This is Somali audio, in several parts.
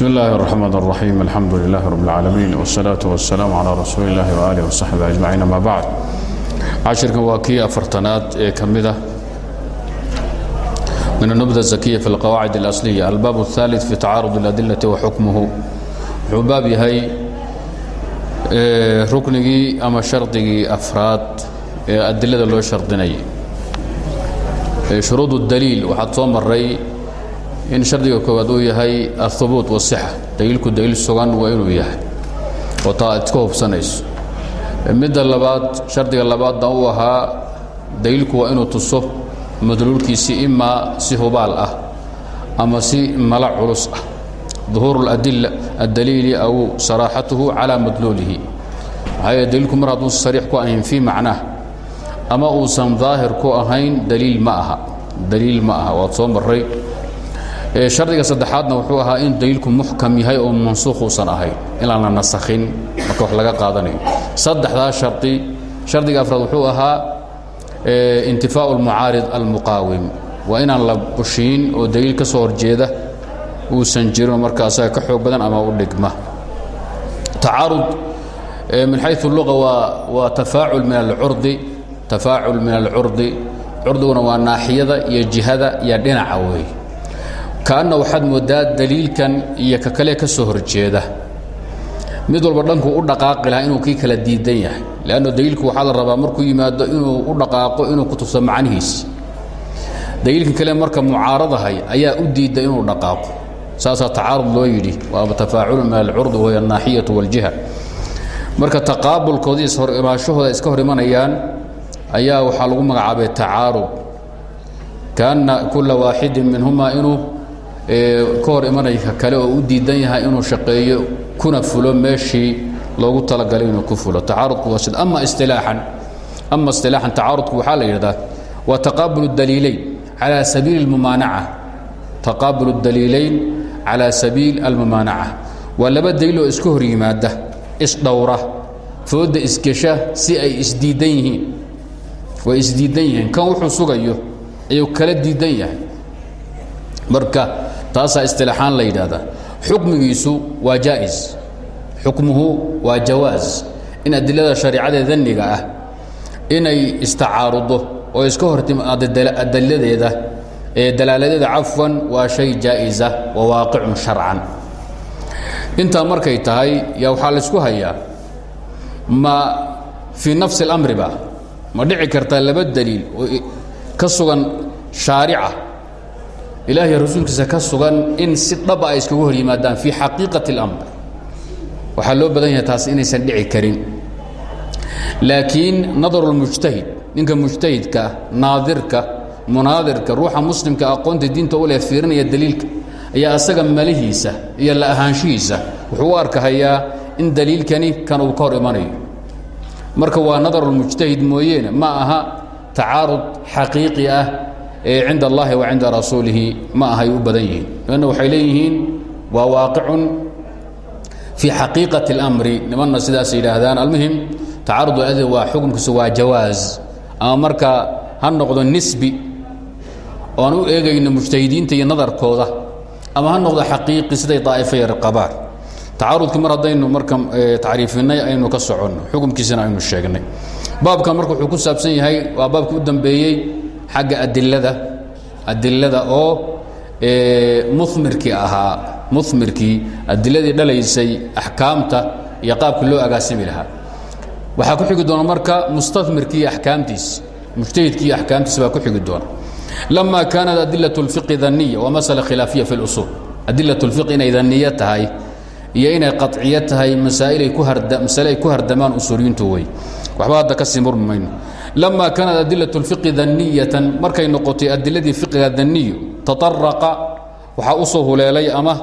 bsm اllahi الرحmn الرaxيim alxamdu لlah rb اlcaalamiin wالsalaaة wالsalaam عlى rasuuli اllahi وalih وصaxbi aجmaciin ama bacd cashirkan waa kii afartanaad ee ka mida min الnubda الzakiya fi اlqawaacid اlasliya albaab الثaaliث fi tacaarud اladilati wa xukmuhu wuxuu baab yahay ruknigii ama shardigii afraad ee adilada loo shardinayay shuruud اdaliil waxaad soo maray in shardiga koowaad uu yahay ahubuut wasixa daliilku daliil sugan waa inuu yahay. Oo taa'id ka hubsanayso. Midda labaad shardiga labaadna uu ahaa daliilku waa inuu tuso madluulkiisi imaa si hubaal ah ama si mala culus ah. Duhuuru اladila addaliili aw saraaxatuhu calaa madluulihi. Maxaa yeele daliilku mar hadduusa sariix ku ahayn fii macnaah ama uusan daahir ku ahayn daliil ma aha. Daliil ma aha. Waad soo marray shardiga saddexaadna wuxuu ahaa in daliilku muxkam yahay oo mansuukh uusan ahayn inaan la nasakhin marka wax laga qaadanayo. Saddexdaa shardi shardiga afraad wuxuu ahaa intifaau اlmucaarid almuqaawim. Waa inaan la bushiin oo daliil ka soo horjeeda uusan jirin marka asaga ka xoog badan ama u dhigma. Tacaarud min xayu waa waa tafaacul min alcurdi tafaacul min alcurdi. Curdiguna waa naaxiyada iyo jihada iyo dhinaca weeye kaanna waxaad moodaa daliilkan iyo ka kale ka soo horjeeda. Mid walba dhankuu u dhaqaaqi lahaa inuu kii kala diidan yahay leanno daliilku waxaa la rabaa markuu yimaado inuu u dhaqaaqo inuu ku tuso macnihiisi daliilkan kale marka mucaaradahay ayaa u diidda inuu dhaqaaqo. Saasaa tacaarud loo yidhi waa tafaaculun min alcurdi wahiy alnaaxiyatu waljiha marka taqaabulkoodii ishor imaashahooda iska hor imanayaan ayaa waxaa lagu magacaabay tacaarud. Kaanna kula waaxidin minhumaa inuu ka hor imanaya ka kale oo u diidan yahay inuu shaqeeyo kuna fulo meeshii loogu talagalay inuu ku fulo. Tacaarudku waa sida ama istilaaxan ama istilaaxan tacaarudku waxaa la yidhahdaa waa taqaabul daliileyn calaa sabiili اlmumaanaca taqaabul اdaliileyn calaa sabiil almumaanaca waa laba daliil oo iska hor yimaada isdhowra fooda isgesha si ay isdiidan yihiin. Way isdiidan yihiin. Kan wuxuu sugayo ayuu kala diidan yahay. Marka taasaa istilaaxaan la yidhaahdaa. Xukmigiisu waa jaa'is xukmuhu waa jawaas in adilada shareicadee danniga ah inay istacaarudo oo iska hortimaado daliladeeda ee dalaaladeeda cafwan waa shay jaa'isa wa waaqicun sharcan. Intaa markay tahay yaa waxaa laysku hayaa ma fii nafsi اlamri ba ma dhici kartaa laba daliil oo ka sugan shaarica ilaahay rasuulkiisa ka sugan in si dhaba ah ay iskagu hor yimaadaan fii xaqiiqati اlamr waxaa loo badan yahay taas inaysan dhici karin. Laakiin nadarulmujtahid ninka mujtahidka naadirka munaadirka ruuxa muslimka aqoonta diinta u leh fiirinaya daliilka ayaa asaga malihiisa iyo la ahaanshihiisa wuxuu u in daliilkani kan uu ka imanayo. Marka waa nadarulmujtahid mooyeene ma aha tacaarud xaqiiqi ah cinda allahi wa cinda rasuulihi ma ahay u badan yihiin. Lanna waxay leeyihiin waa waaqicun fii xaqiiqati اlamri nimanna sidaas yidhaahdaan almuhim tacarud adil waa xukunkiisu waa jawaaz. Ama marka ha noqdo nisbi oo aan u eegayno mujtahidiinta iyo nadarkooda ama ha noqdo xaqiiqi siday daa'ifo yar qabaan tacarudkii mar haddaynu marka tacriifinay aynu ka soconno. Xukunkiisana aynu sheegnay. Baabkan marka wuxuu ku saabsan yahay waa baabkii u dambeeyey xagga adilada adilada oo mumirkii ahaa mumirkii adiladii dhalaysay axkaamta iyo qaabkii loo agaasimi lahaa waxaa ku xigi doona marka mustamirkii iyo axkaamtiis mujtahidkii iyo axkaamtiis baa ku xigi doona lama kaanat adilaة اlfiqi daniya waa masala khilaafiya fi اlusuul adilaة اlfiqi inay daniyo tahay iyo inay qaطciyo tahay masaailay ku masale ay ku hardamaan usuuliyiintu wey waxba hadda ka sii murmi mayno lama kaanat adilaة اlfiqi daniyatan markay noqotay adiladii fiqiga daniyo taطaraqa waxaa u soo huleelay ama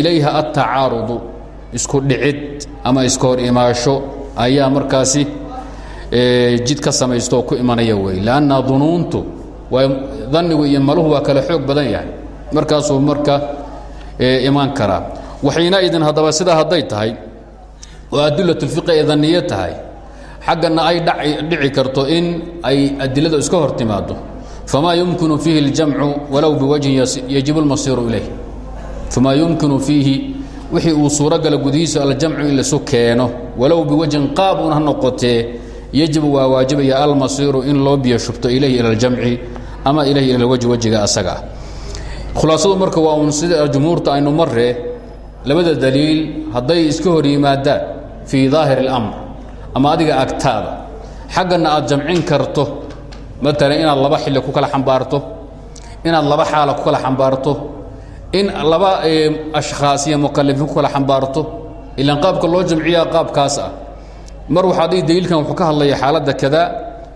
ilayha altacaarudu isku dhicid ama iska hor imaasho ayaa markaasi jid ka samaysto oo ku imanaya wey lanna dunuuntu waa danigu iyo maluhu waa kale xoog badan yahay markaasuu marka imaan karaa waxaynaidin haddaba sidaa hadday tahay oo adilat اlfiqi ay daniyo tahay xaggana ay dhici karto in ay adiladu iska hor timaado famaa yumkinu fiihi اljamcu walow biwajhin yajib اlmasiiru ilayh famaa yumkinu fiihi wixii uu suurogala gudihiisa aljamcu in laisu keeno walow biwajhin qaab un ha noqotee yajibu waa waajibaya almasiiru in loo biyo shubto ilayhi ila aljamci ama ilayhi ila lwajhi wejiga asaga ah khulaasadu marka waa uun sida jumhuurta aynu maree labada daliil hadday iska hor yimaadaan fii daahir اlamr ama adiga agtaada. Xaggana aad jamcin karto. Maalan inaad laba xilli ku kala xambaarto. Inaad laba xaala ku kala xambaarto. In laba ashkhaas iyo mukallifiin ku kala xambaarto. Ilaan qaabka loo jamciyaa qaabkaas ah. Mar waxaa dhihi daliilkan wuxuu ka hadlaya xaaladda kada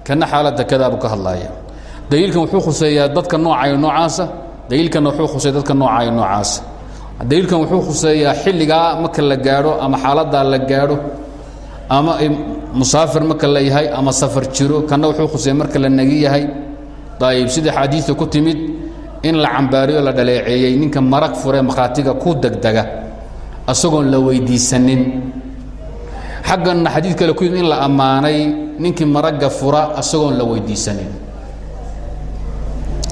kana xaaladda kada buu ka hadlaya daliilkan wuxuu khuseeyaa dadka noocayo noocaasa daliilkanna wuxuu khuseeya dadka noocayo noocaasa. Daliilkan wuxuu khuseeyaa xilligaa marka la gaadho ama xaaladdaa la gaadho ama musaafir marka la yahay ama safar jiro kana wuxuu khuseeya marka la nagi yahay. Ayib sida xaadiidta ku timid in la cambaariyo la dhaleeceeyey ninka marag fure makhaatiga ku degdega isagoon la weydiisanin. Xagganna xadiid kale ku yimid in la ammaanay ninkii maragga fura isagoon la weydiisanin.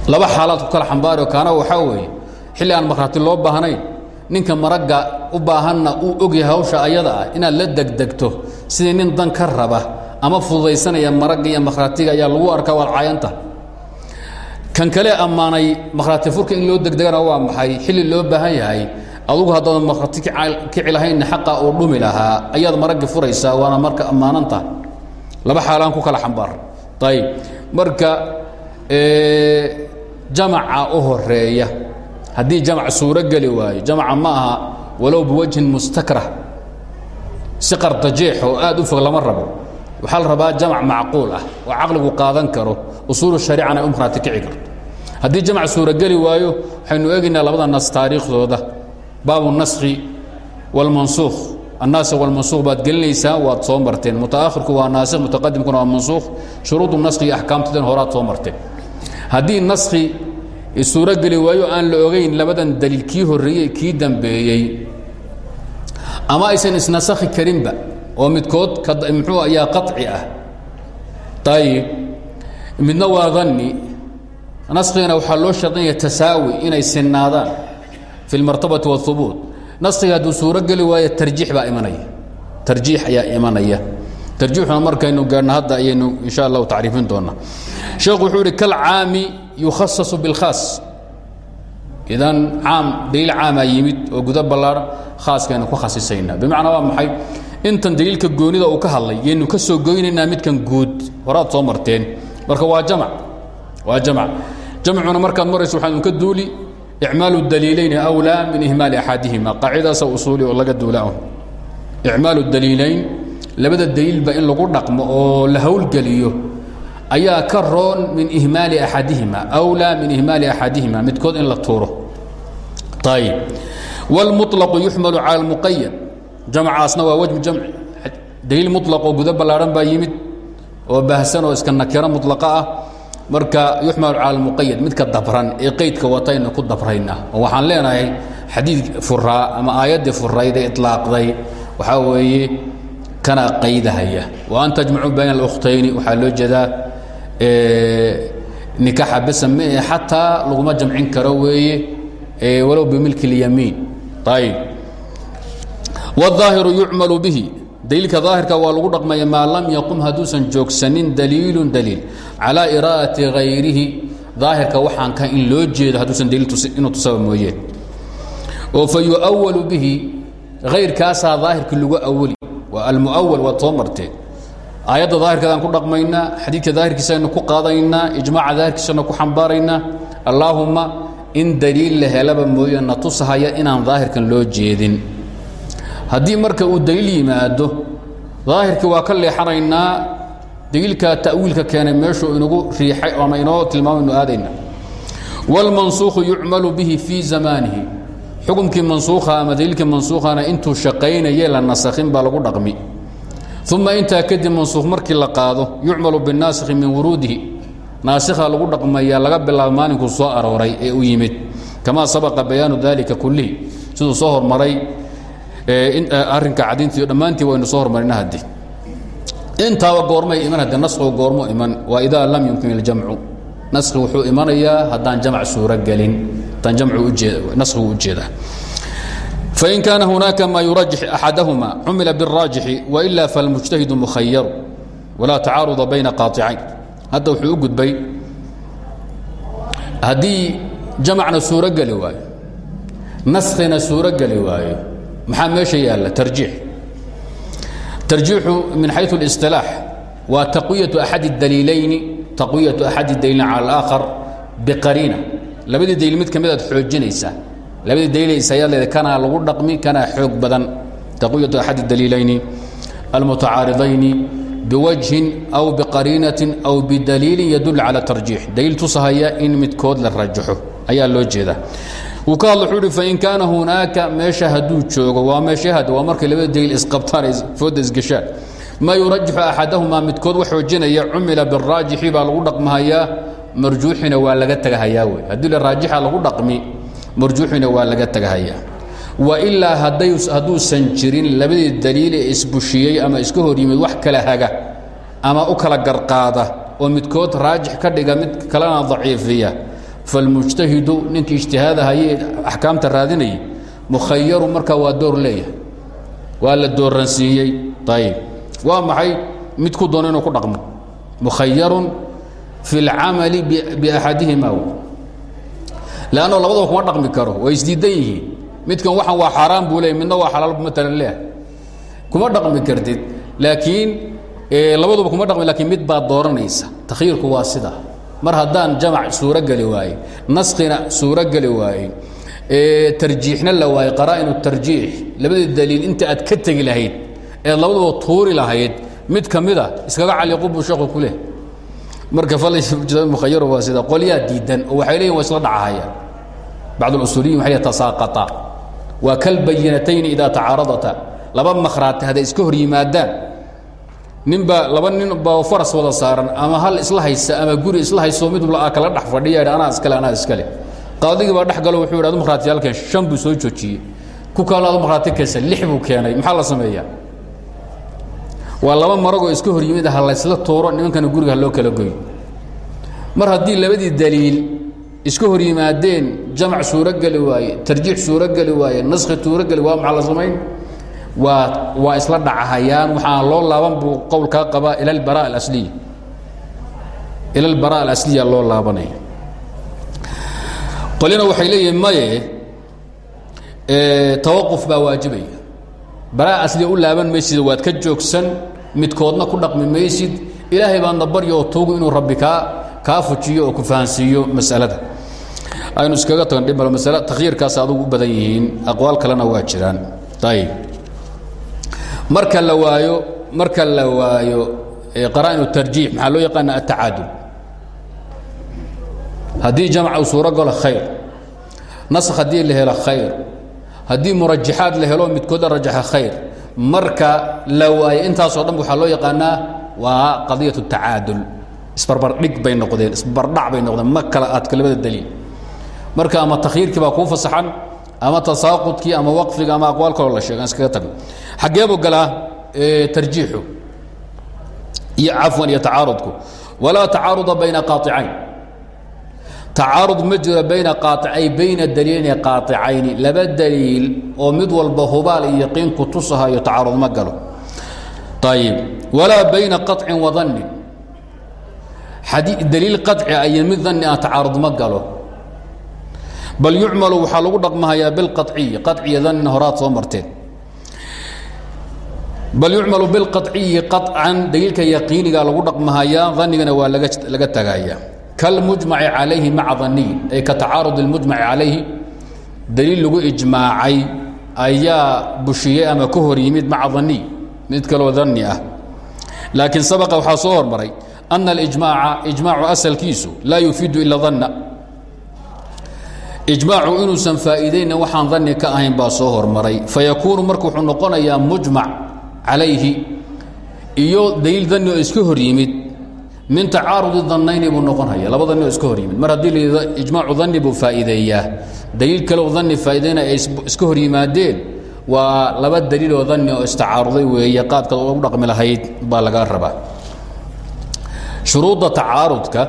Laba xaalaad ku kala xambaariyo kaana waxaa weeye xilli aan makhraati loo baahnayn ninka maragga u baahanna uu ogyahay hawsha ayada ah inaad la degdegto sidii nin dan ka raba ama fududaysanaya maragga iyo makhraatiga ayaa lagu arkaa waad caayanta kan kale ammaanay makhraati furka in loo degdegana waa maxay? Xilli loo baahan yahay. Adugu haddaadan makhraati kici lahaynna xaqa uu dhumi lahaa. Ayaad maraggi furaysaa waana marka ammaananta. Laba xaalaan ku kala xambaar. Ayib marka jamaca u horreeya haddii jamc suuro geli waayo jamca ma aha walow biwajhin mustakrah si qardajeex oo aad u fog lama rabo. Waxaa la rabaa jamc macquul ah oo caqligu qaadan karo usuulu shariicana ay u marhaati kici karto. Haddii jamc suurogeli waayo waxaynu eegaynaa labada nas taariikhdooda. Baabu naskhi wاlmansuukh annaasikh wاlmansuukh baad gelinaysaa waad soo marteen. Mutaakhirku waa naasikh mutaqadimkuna waa mansuukh. Shuruudu naskhi iyo axkaamtoodan horaad soo marteen. Haddii naskhi suurogeli waayo aan la ogayn labadan daliil kii horreeyey kii dambeeyey ama aysan isnasakhi karinba oo midkood muxuu ayaa qaci ah. ah. Ayib midna waa danni naskigana waxaa loo shardinaya tasaawi inay sinaadaan fi اlmartabati wاhubuut naskiga hadduu suuro geli waayo tarjiix baa imanaya. Tarjiix ayaa imanaya. Tarjiixuna markaynu gaadhno hadda ayaynu insha allahu tacriifin doonaa sheekhu wuxuu ihi kalcaami yukhasasu biاlkhaas idan caam daliil caamaa yimid oo gudo ballaaran khaaskaynu ku khasisaynaa bimacnaa waa maxay? Intan daliilka goonida uu ka hadlay yaynu ka soo goynaynaa midkan guud. Horaad soo marteen. Marka waa jamc waa jamc jamcuna markaad marayso waxaan unka duuli icmaalu daliilayni awlaa min ihmaali axadihima qaacidaasa usuuli oo laga duula icmaalu daliilayn labada daliilba in lagu dhaqmo oo la howlgeliyo ayaa ka roon min ihmaali axadihima awlaa min ihmaali axadihima midkood in la tuuro ayib wاlmuطlaqu yuxmalu cala اlmuqayad jamcaasna waa wajhu jamci daliil muطlaq oo gudo ballaaran baa yimid oo baahsan oo iska nakiro muطlaqa ah marka yuxmalu cala اlmuqayad midka dabran ee qeydka wataynu ku dabrayna oo waxaan leenahay xadiid furaa ama aayaddii furayd ee iطlaaqday waxaa weeye kana qaydahaya wa an tajmacuu bayna اlukhtayni waxaa loo jeedaa nikaxa besa ma e xataa laguma jamcin karo weeye walow bimilki اlyamiin ayib wالظaahiru yucmalu bihi daliilka daahirka waa lagu dhaqmaya maa lam yaqum hadduusan joogsanin daliilu daliil calىa iraa'ati hayrihi daahirka waxaan ka in loo jeedo hadduusan daliil inuu tusaba mooyeen oo fa yu'awalu bihi hayrkaasaa daahirkii lagu awali waa almuawal waad soo marteen aayadda daahirkeedaan ku dhaqmaynaa xadiidka daahirkiisaynu ku qaadanaynaa ijmaaca daahirkiisana ku xambaaraynaa allaahumma in daliil la helaba mooye na tusahaya inaan daahirkan loo jeedin. Haddii marka uu daliil yimaado daahirkii waa ka leexanaynaa daliilka ta'wiilka keenay meeshuu inagu riixay ama inoo tilmaamaynu aadayna. Wاlmansuukhu yucmalu bihi fii zamaanihi. Xukumkii mansuukha ama daliilkii mansuukhana intuu shaqaynaye la nasakhin baa lagu dhaqmi uma intaa kadib mansuukh markii la qaado yucmalu binaasikhi min wuruudihi naasikha lagu dhaqmaya laga bilaabo maalinkuu soo arooray ee u yimid kamaa sabaqa bayaanu dalika kullihi siduu soo hormaray arrinka cadiintiiyo dhammaantii waynu soo hormarina haddi intaaba goormay iman hadde naskhigu goormo iman waa idaa lam yumkin iljamcu naskhi wuxuu imanayaa haddaan jamc suuro gelin haddaan jamcu ujeed naskhigu u jeedaa fain kaana hunaaka ma yurajix axadahuma cumila biاraajixi waila falmujtahidu mukhayaru walaa tacaaruda bayna qaaicayn hadda wuxuu u gudbay haddii jamacna suuro geli waayo naskhina suuro geli waayo maxaa meesha yaalla tarjiix tarjiixu min xayu اlisطilaax waa taqwiyaةu axad اdaliilayni taqwiyaةu axad اdaliilayn cala اlآakhar biqariina labadii daliil mid ka mid aad xoojinaysaa labadii daliilaysa ayaad leeda kanaa lagu dhaqmi kanaa xoog badan. Taqwiyaةu axad اdaliilayni almutacaaridayni biwajhin aw biqariinatin aw bidaliilin yadul cala tarjiix. Daliil tusahaya in midkood la rajaxo ayaa loo jeedaa. Wuu ka hadla wuxuu uhi fain kaana hunaaka meesha hadduu joogo waa meesha had waa markay labada daliil isqabtaan fooda isgeshaan maa yurajixu axadahumaa midkood wax xoojinaya cumila biraajixi baa lagu dhaqmahayaa marjuuxina waa laga tagahayaa wey haddii la raajixa lagu dhaqmi marjuuxina waa laga tagahayaa. Wailaa hadduusan jirin labadii daliil ee isbushiyey ama iska hor yimid wax kala haga ama u kala garqaada oo midkood raajix ka dhiga mid kalena daciifiya falmujtahidu ninkii ijtihaadahaye axkaamta raadinayay mukhayaru markaa waa door leeyahay. Waa la dooransiiyey. Ayib waa maxay? Mid ku doono inuu ku dhaqmo. Mukhayarun fi اlcamali biaxadihima lanno labadaba kuma dhaqmi karo way isdiidan yihiin. Midkan waxaan waa xaaraan buu leey midna waa xalaal maalan leeyahay. Kuma dhaqmi kartid laakiin labaduba kuma dhaqmi lakiin mid baad dooranaysa. Takhyiirku waa sida. Mar haddaan jamac suuro geli waaye naskina suuro geli waaye tarjiixna la waaye qaraa'inu tarjiix labadii daliil inta aad ka tegi lahayd eed labaduba tuuri lahayd mid ka mida iskaga caliqu buu sheeku ku leh. Marka mukhayaro waa sida qolyaa diidan oo waxay leeyihiin waa isla dhacahayaan bacd اusuuliyin waxay tasaaqaطa waa kalbayinatayni idaa tacaaradata laba makhraati hadday iska hor yimaadaan ninbaa laba nin baa faras wada saaran ama hal isla haysa ama guri isla hayso mid kala dhex fadhiya anaa iskale anaa iskale qaadigii baa dhex galo wuxuu yidhi adu makhraatiyaalkeen shan buu soo joojiyey ku kalena adu makhraati keensa lix buu keenay maxaa la sameeyaa waa laba maragoo iska hor yimid ha laysla tuuro nimankana guriga ha loo kala goyo mar haddii labadii daliil iska hor yimaadeen jamc suurogeli waaye tarjiix suurogeli waaye naskhi suurogeli waa maxaa la samayn waa waa isla dhacahayaan waxaan loo laaban buu qowlkaa qabaa ila albara alasliya ila albara alasliya loo laabanaya qolina waxay leeyihiin maye tawaquf baa waajibaya bara asliya u laaban maysid waad ka joogsan midkoodna ku dhaqmi maysid ilaahay baadna baryo oo tuugu inuu rabbi kaa kaa fujiyo oo ku fahansiiyo masalada aynu iskaga tagan dhib masale takhyiirkaas adugu u badan yihiin aqwaal kalena waa jiraan. Ayib marka la waayo marka la waayo qaraa'inu tarjiix maxaa loo yaqaana atacaadul haddii jamc uu suuro galo khayr. Naskh haddii la khayr. Haddii murajaxaad la helo midkood la rajaxa khayr. Marka la waayo intaasoo dhan waxaa loo yaqaanaa waa qadiyat tacaadul. Isbarbardhig bay noqdeen isbarbardhac bay noqdeen. Ma kala aadka labada daliil marka ama takhyiirkii baa kuu fasaxan ama tasaaqudkii ama waqfiga ama aqwaal kaloo la sheega iskaga tagno xaggeebuu galaa tarjiixu iyo cafwan iyo tacaarudku. Walaa tacaaruda bayna qaaicayn tacaarud ma bayna qaaicay bayna daliilin qaaicayni laba daliil oo mid walba hubaal iyo yaqiin ku tusahayo tacaarud ma galo. Ayib walaa bayna qacin wa dannin daliil qaci iyo mid danni ah ma galo bal yucmalu waxaa lagu dhaqmahayaa bilqaciyi qaciya danina horaad soo marteen. Bal yucmalu bilqaciyi qacan daliilka yaqiiniga lagu dhaqmahayaa danigana waa laga laga tagaya kalmujmaci calayhi maca daniyin ay ka tacaarud اlmujmaci calayhi daliil lagu ijmaacay ayaa bushiyey ama ka hor yimid maca daniy mid kaloo dani ah. Laakiin sabaqa waxaa soo hormaray ana alijmaaca ijmaacu asalkiisu laa yufiidu ila danna ijmaacu inuusan faa'iidayna waxaan dani ka ahayn baa soo hormaray. Fayakuunu marka wuxuu noqonayaa mujmac calayhi iyo daliil dani oo iska hor yimid min tacaarudi danayni buu noqonaya. Laba dani oo iska hor yimid. Mar haddii la ijmaacu dani buu faa'iideeyaa. Daliil kale oo dani faa'iideyna ay iska hor yimaadeen waa laba daliil oo dani oo istacaaruday weeye. Qaabkaad ugu dhaqmi lahayd baa lagaa rabaa. Shuruudda tacaarudka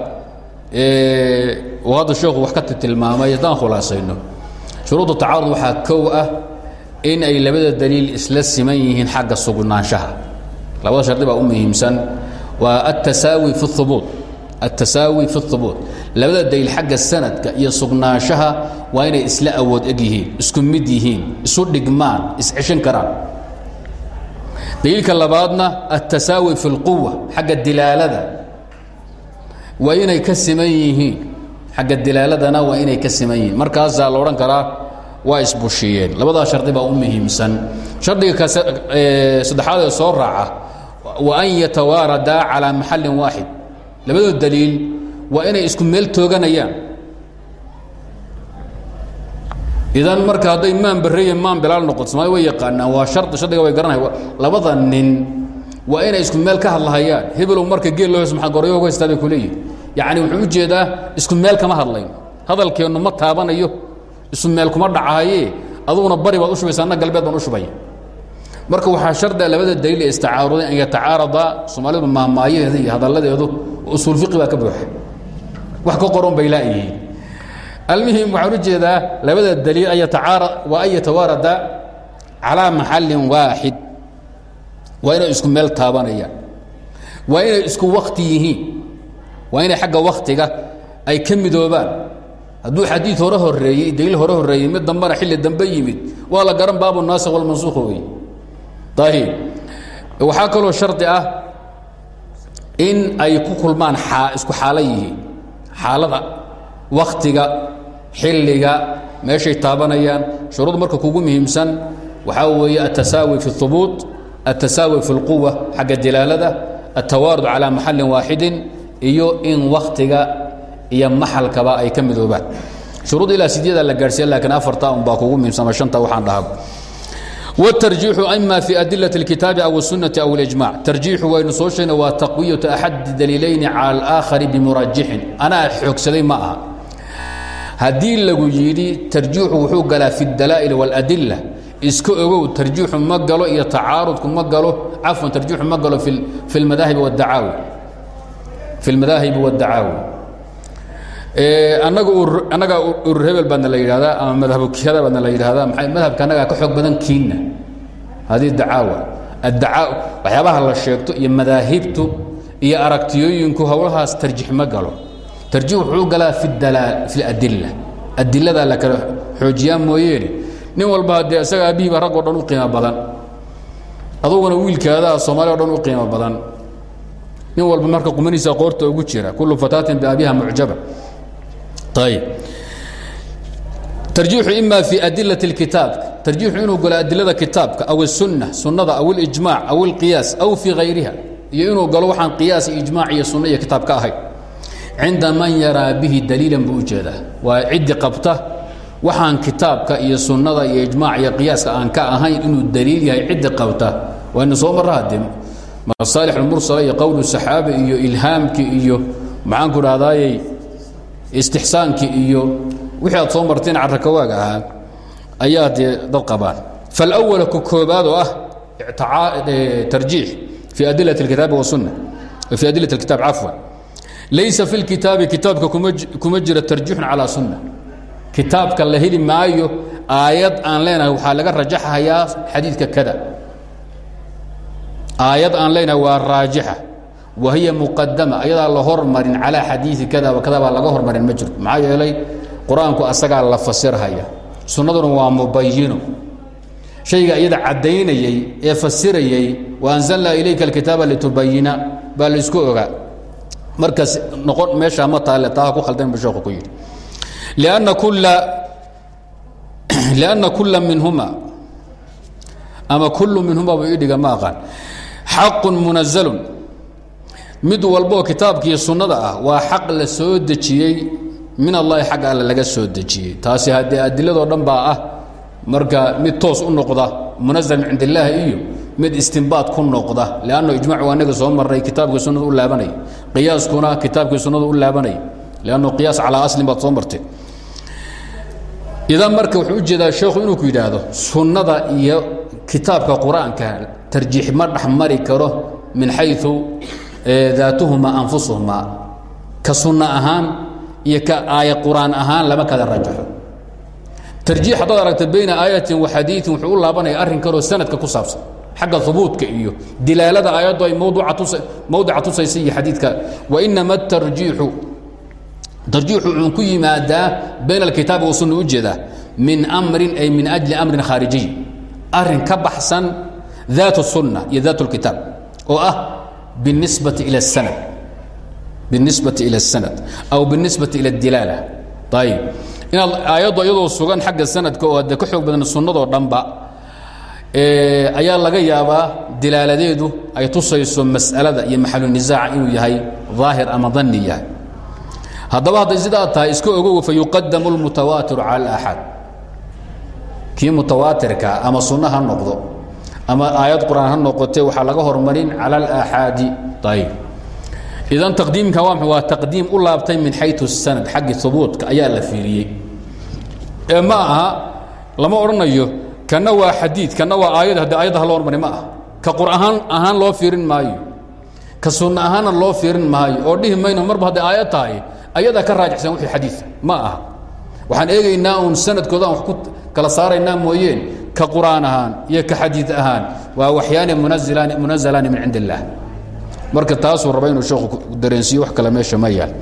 uu hadda sheekhu wax ka tilmaamay haddaan khulaasayno shuruudda tacaarud waxaa kow ah in ay labada daliil isla siman yihiin xagga sugnaanshaha labada shardi baa u muhiimsan waa altasaawi fi اhubuut altasaawi fi اhubuut labada daliil xagga sanadka iyo sugnaanshaha waa inay isla awood eg yihiin isku mid yihiin isu dhigmaan isceshan karaan daliilka labaadna altasaawi fi اlquwa xagga dilaalada waa inay ka siman yihiin? Xagga dilaaladana waa inay ka siman yihiin? Markaasaa la odhan karaa waa isbushiyeen. Labadaa shardi baa u muhiimsan. Shardiga saddexaad ee soo raaca wa an yatawaaradaa calaa maxallin waaxid labadoo daliil waa inay isku meel tooganayaan. Idan marka hadday maan barreeye maan bilaal noqoto somaali way yaqaanaan waa shardi shardiga way garanaya labada nin waa inay isku meel ka hadlahayaan. Hebelow marka geel loo hees maxaa goryo uga haystaa bay ku leeyihiin yacni wuxuu u jeedaa isku meel kama hadlayn. Hadalkeennu ma taabanayo. Isu meel kuma dhacahaye aduguna bari baad u shubaysa anna galbeed baan u shubaya marka waxaa shardiga labada daliil ee istacaaruday an yatacaarada soomaalidu maamaayaheeda iyo hadalladeedu usuul fiqi baa ka buuxa wax ka qoron bay laayihiin almuhim waxaan u jeedaa labada daliil waa an yatawaarada calaa maxallin waaxid waa inay isku meel taabanayaan waa inay isku wakti yihiin waa inay xagga waktiga ay ka midoobaan? Hadduu xadiid hore horeeyey daliil hore horeeyey mid dambena xilli dambe yimid waa la garan baabu naasik walmansuukh wey ayib waxaa kaloo shardi ah in ay ku kulmaan isku xaalo yihiin xaalada waktiga xilliga meeshay taabanayaan shuruud marka kugu muhiimsan waxaa weeye atasaawi fi اhubuut atasaawi fi اlquwa xagga dilaalada atawaarud calaa maxallin waaxidin iyo in waktiga iyo maxalkaba ay ka midoobaan shuruud ilaa sideeda la gaadhsiiya laakiin afarta un baa kugu muhiimsama shanta waxaan dhahaa والترجيح إما في أدلة الكتاب أو السنة أو الإجماع ترجيح وين سوشين وتقوية أحد دليلين على الآخر بمرجح أنا حكسدي معها هدي لغو يري ترجيح وحوق لا في الدلائل والأدلة اسكو اوغو ترجيح ما قالو يا تعارض ما قالو عفوا ترجيح ما قالو في في المذاهب والدعاوى في المذاهب والدعاوى anaga anaga urur hebel baadna la yidhahdaa ama madhabkiyada baadna la yidhahdaa maxay madhabka annagaa ka xoog badan kiinna hadii dacaawa addacaa waxyaabaha la sheegto iyo madaahibtu iyo aragtiyooyinku howlahaas tarjix ma galo tarjix wuxuu galaa fi dalaal fi adilla adiladaa la kala xoojiyaa mooyeene nin walba dee isaga aabbihiiba rag oo dhan u qiimo badan aduguna wiilkaadaa soomaali o dhan u qiimo badan nin walba marka qumaniisa qoorta ugu jira kullu fataatin biabiha mucjaba ayb tarjiixu ima fi adilaة اkitaab tarjiixu inuu galo adilada kitaabka aw الsunة sunada aw اlijmac aw اlqiyaas aw fii hayriha iyo inuu galo waxaan qiyaas iyo ijmac iyo sunna iyo kitaab ka ahayn cinda man yaraa bihi daliilan buu ujeedaa waa ciddi qabta waxaan kitaabka iyo sunnada iyo ijmaac iyo qiyaaska aan ka ahayn inuu daliil yahay cidda qabta. Waynu soo marra hadde masaalix almursala iyo qowlu saxaabi iyo ilhaamkii iyo maxaanku dhahdaayey istixsaankii iyo wixii aad soo marteen carrakawaaga ahaa ayaa dee dad qabaan. Falawala ku koobaad oo ah tarjiix fii adilat alkitaabi wasunna fii adilat alkitaab cafwan. Laysa fi lkitaabi kitaabka kuma jira tarjiixun calaa sunna kitaabka la heli maayo aayad aan leenahay waxaa laga rajaxayaa xadiidka kada. Aayad aan leenahay waa raajixa. Wahiya muqadama ayadaa la hormarin calaa xadiii kada kada baa laga hormarin ma jirto. Maxaa yeelay qur'aanku asagaa la fasirhaya. Sunnaduna waa mubayino shayga iyada caddaynayey ee fasirayey wa anzalnaa ilayka alkitaaba litubayina baa la isku ogaa. Markaas noqon meeshaa ma taale taa ku khaldan bu sheeku ku yidhi lianna kulla minhuma ama kullu minhuma buu idhiga ma aqaan xaqun munazalun mid walboo kitaabkiiyo sunnada ah waa xaq la soo dejiyey min allahi xagga alle laga soo dejiyey taasi haddee adiladoo dhan baa ah marka mid mid istinbaad ku noqda leanno ijmac waa anaga soo marray kitaabkii sunnada u laabanaya qiyaaskuna kitaabkii sunnada u laabanaya leanno qiyaas calaa aslin baad soo martee idan marka wuxuu u jeedaa sheekhu inuu ku yidhaahdo sunnada iyo kitaabka qur'aanka tarjiix ma dhex mari karo min xayu daatuhuma anfusuhuma ka sunno ahaan iyo ka aaya qur'aan ahaan lama kada rajaxo. Tarjiix haddaad aragta bayna aayatin wa xadiiin wuxuu u laabanaya arrin kaloo sanadka ku saabsan xagga hubuudka iyo dilaalada aayaddu ay mawdica tusaysa iyo xadiidka. Wainama tarjiixu tarjiixu wuxuu ku yimaadaa bayna alkitaabi wasunna u jeedaa min amrin ay min ajli amrin khaarijiy arrin ka baxsan daat الsunna iyo daat اlkitaab oo ah binisbati ila اsanad binisbati ila الsanad aw binisbati ila اdilaala ayib inaad aayaddu iyadoo sugan xagga sanadka oo hadde ka xoog badan sunnadoo dhanba ayaa laga yaabaa dilaaladeedu ay tusayso mas'alada iyo maxalu nisaaca inuu yahay daahir ama danni yahay haddaba hadday sidaa tahay iska ogow fa yuqadamu lmutawaatir cala alaxad kii mutawaatirka ama sunna ha noqdo ama aayad qur'aan ha noqotee waxaa laga hormarin cala alaxaadi ayb idan taqdiimka waa taqdiim u laabtay min xayu sanad xaggii hubuudka ayaa la fiiriyey. Ee ma aha lama odhanayo kana waa xadiid kana waa aayad haddii aayadda ha loo hormari ma aha. Ka qur'aan ahaan loo fiirin maayo. Ka sunna ahaanna loo fiirin maayo. Oo dhihi mayno marba hadday aayad tahay ayadaa ka raajixsan wixii xadiida ma aha. Waxaan eegaynaa uun sanadkooda aan wax ku kala saaraynaa mooyeen. Ka qur'aan ahaan iyo ka xadiid ahaan. Waa waxyaane munazilaani munazalaani min cindi illaah marka taasuu raba inuu sheekhu dareensiiyo wax kale meesha ma yaal.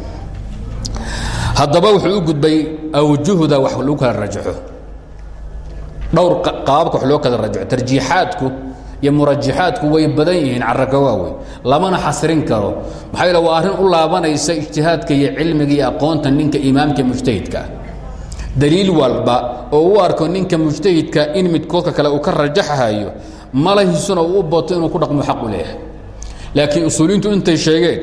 Haddaba wuxuu u gudbay awjuhda wax lagu kala rajaxo dhowr qaababka wax loo kala rajaxo tarjiixaadku iyo murajaxaadku way badan yihiin caraka waaweyn. Lamana xasrin karo. Maxaa yeele waa arrin u laabanaysa ijtihaadka iyo cilmiga iyo aqoonta ninka imaamka mujtahidka ah. Daliil walba oo u arko ninka mujtahidka in midkoodka kale uu ka rajaxahayo malahiisuna uu u bato inuu ku dhaqmo xaq u leeyahay laakiin usuuliyiintu intay sheegeen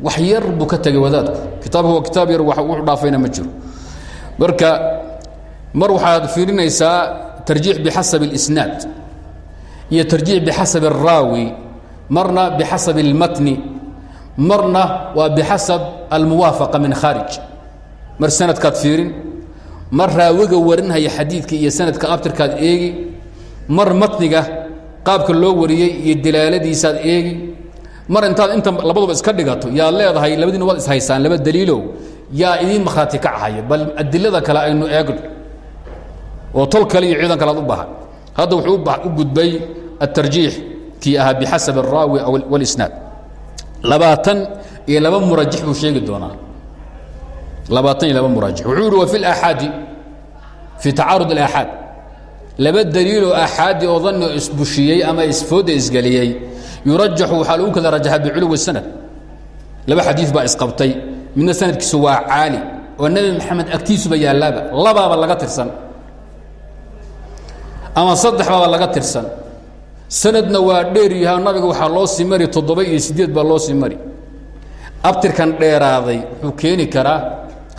wax yar buu ka tegay wadaadku. Kitaabku waa kitaab yar wuxu dhaafayna ma jiro. Marka mar waxaad fiirinaysaa tarjiix bixasab اlisnaad iyo tarjiix bixasab الraawi marna bixasab اlmatni marna waa bixasab almuwaafaqa min khaarij mar sanadkaad fiirin mar raawiga warinhaya xadiidka iyo sanadka abtirkaad eegi mar matniga qaabka loo wariyey iyo dilaaladiisaad eegi mar intaad inta labaduba iska dhigato yaad leedahay labadiina waad ishaysaan laba daliilow yaa idiin makhraati kacahaya bal adilada kale aynu eegno oo tol kale iyo ciidan kale ad u bahan hadda wuxuu u gudbay atarjiix kii ahaa bixasab الraawi aw wاlisnaad labaatan iyo laba murajix buu sheegi doonaa labaatan iyo laba murajix wuxuu yihi wa fi اlaaxaadi fii tacaarud اlaaxaad laba daliiloo aaxaadi oo dani oo isbushiyey ama isfooda isgeliyey yurajaxu waxaa lagu kala rajaxaa biculuwi sanad laba xadiid baa isqabtay midna sanadkiisu waa caali oo nebi maxamed agtiisuba yaallaaba labaaba laga tirsan ama saddex baaba laga tirsan. Sanadna waa dheer yaha nabiga waxaa loo sii mari toddoba iyo siddeed baa loo sii mari. Abtirkan dheeraaday wuxuu keeni karaa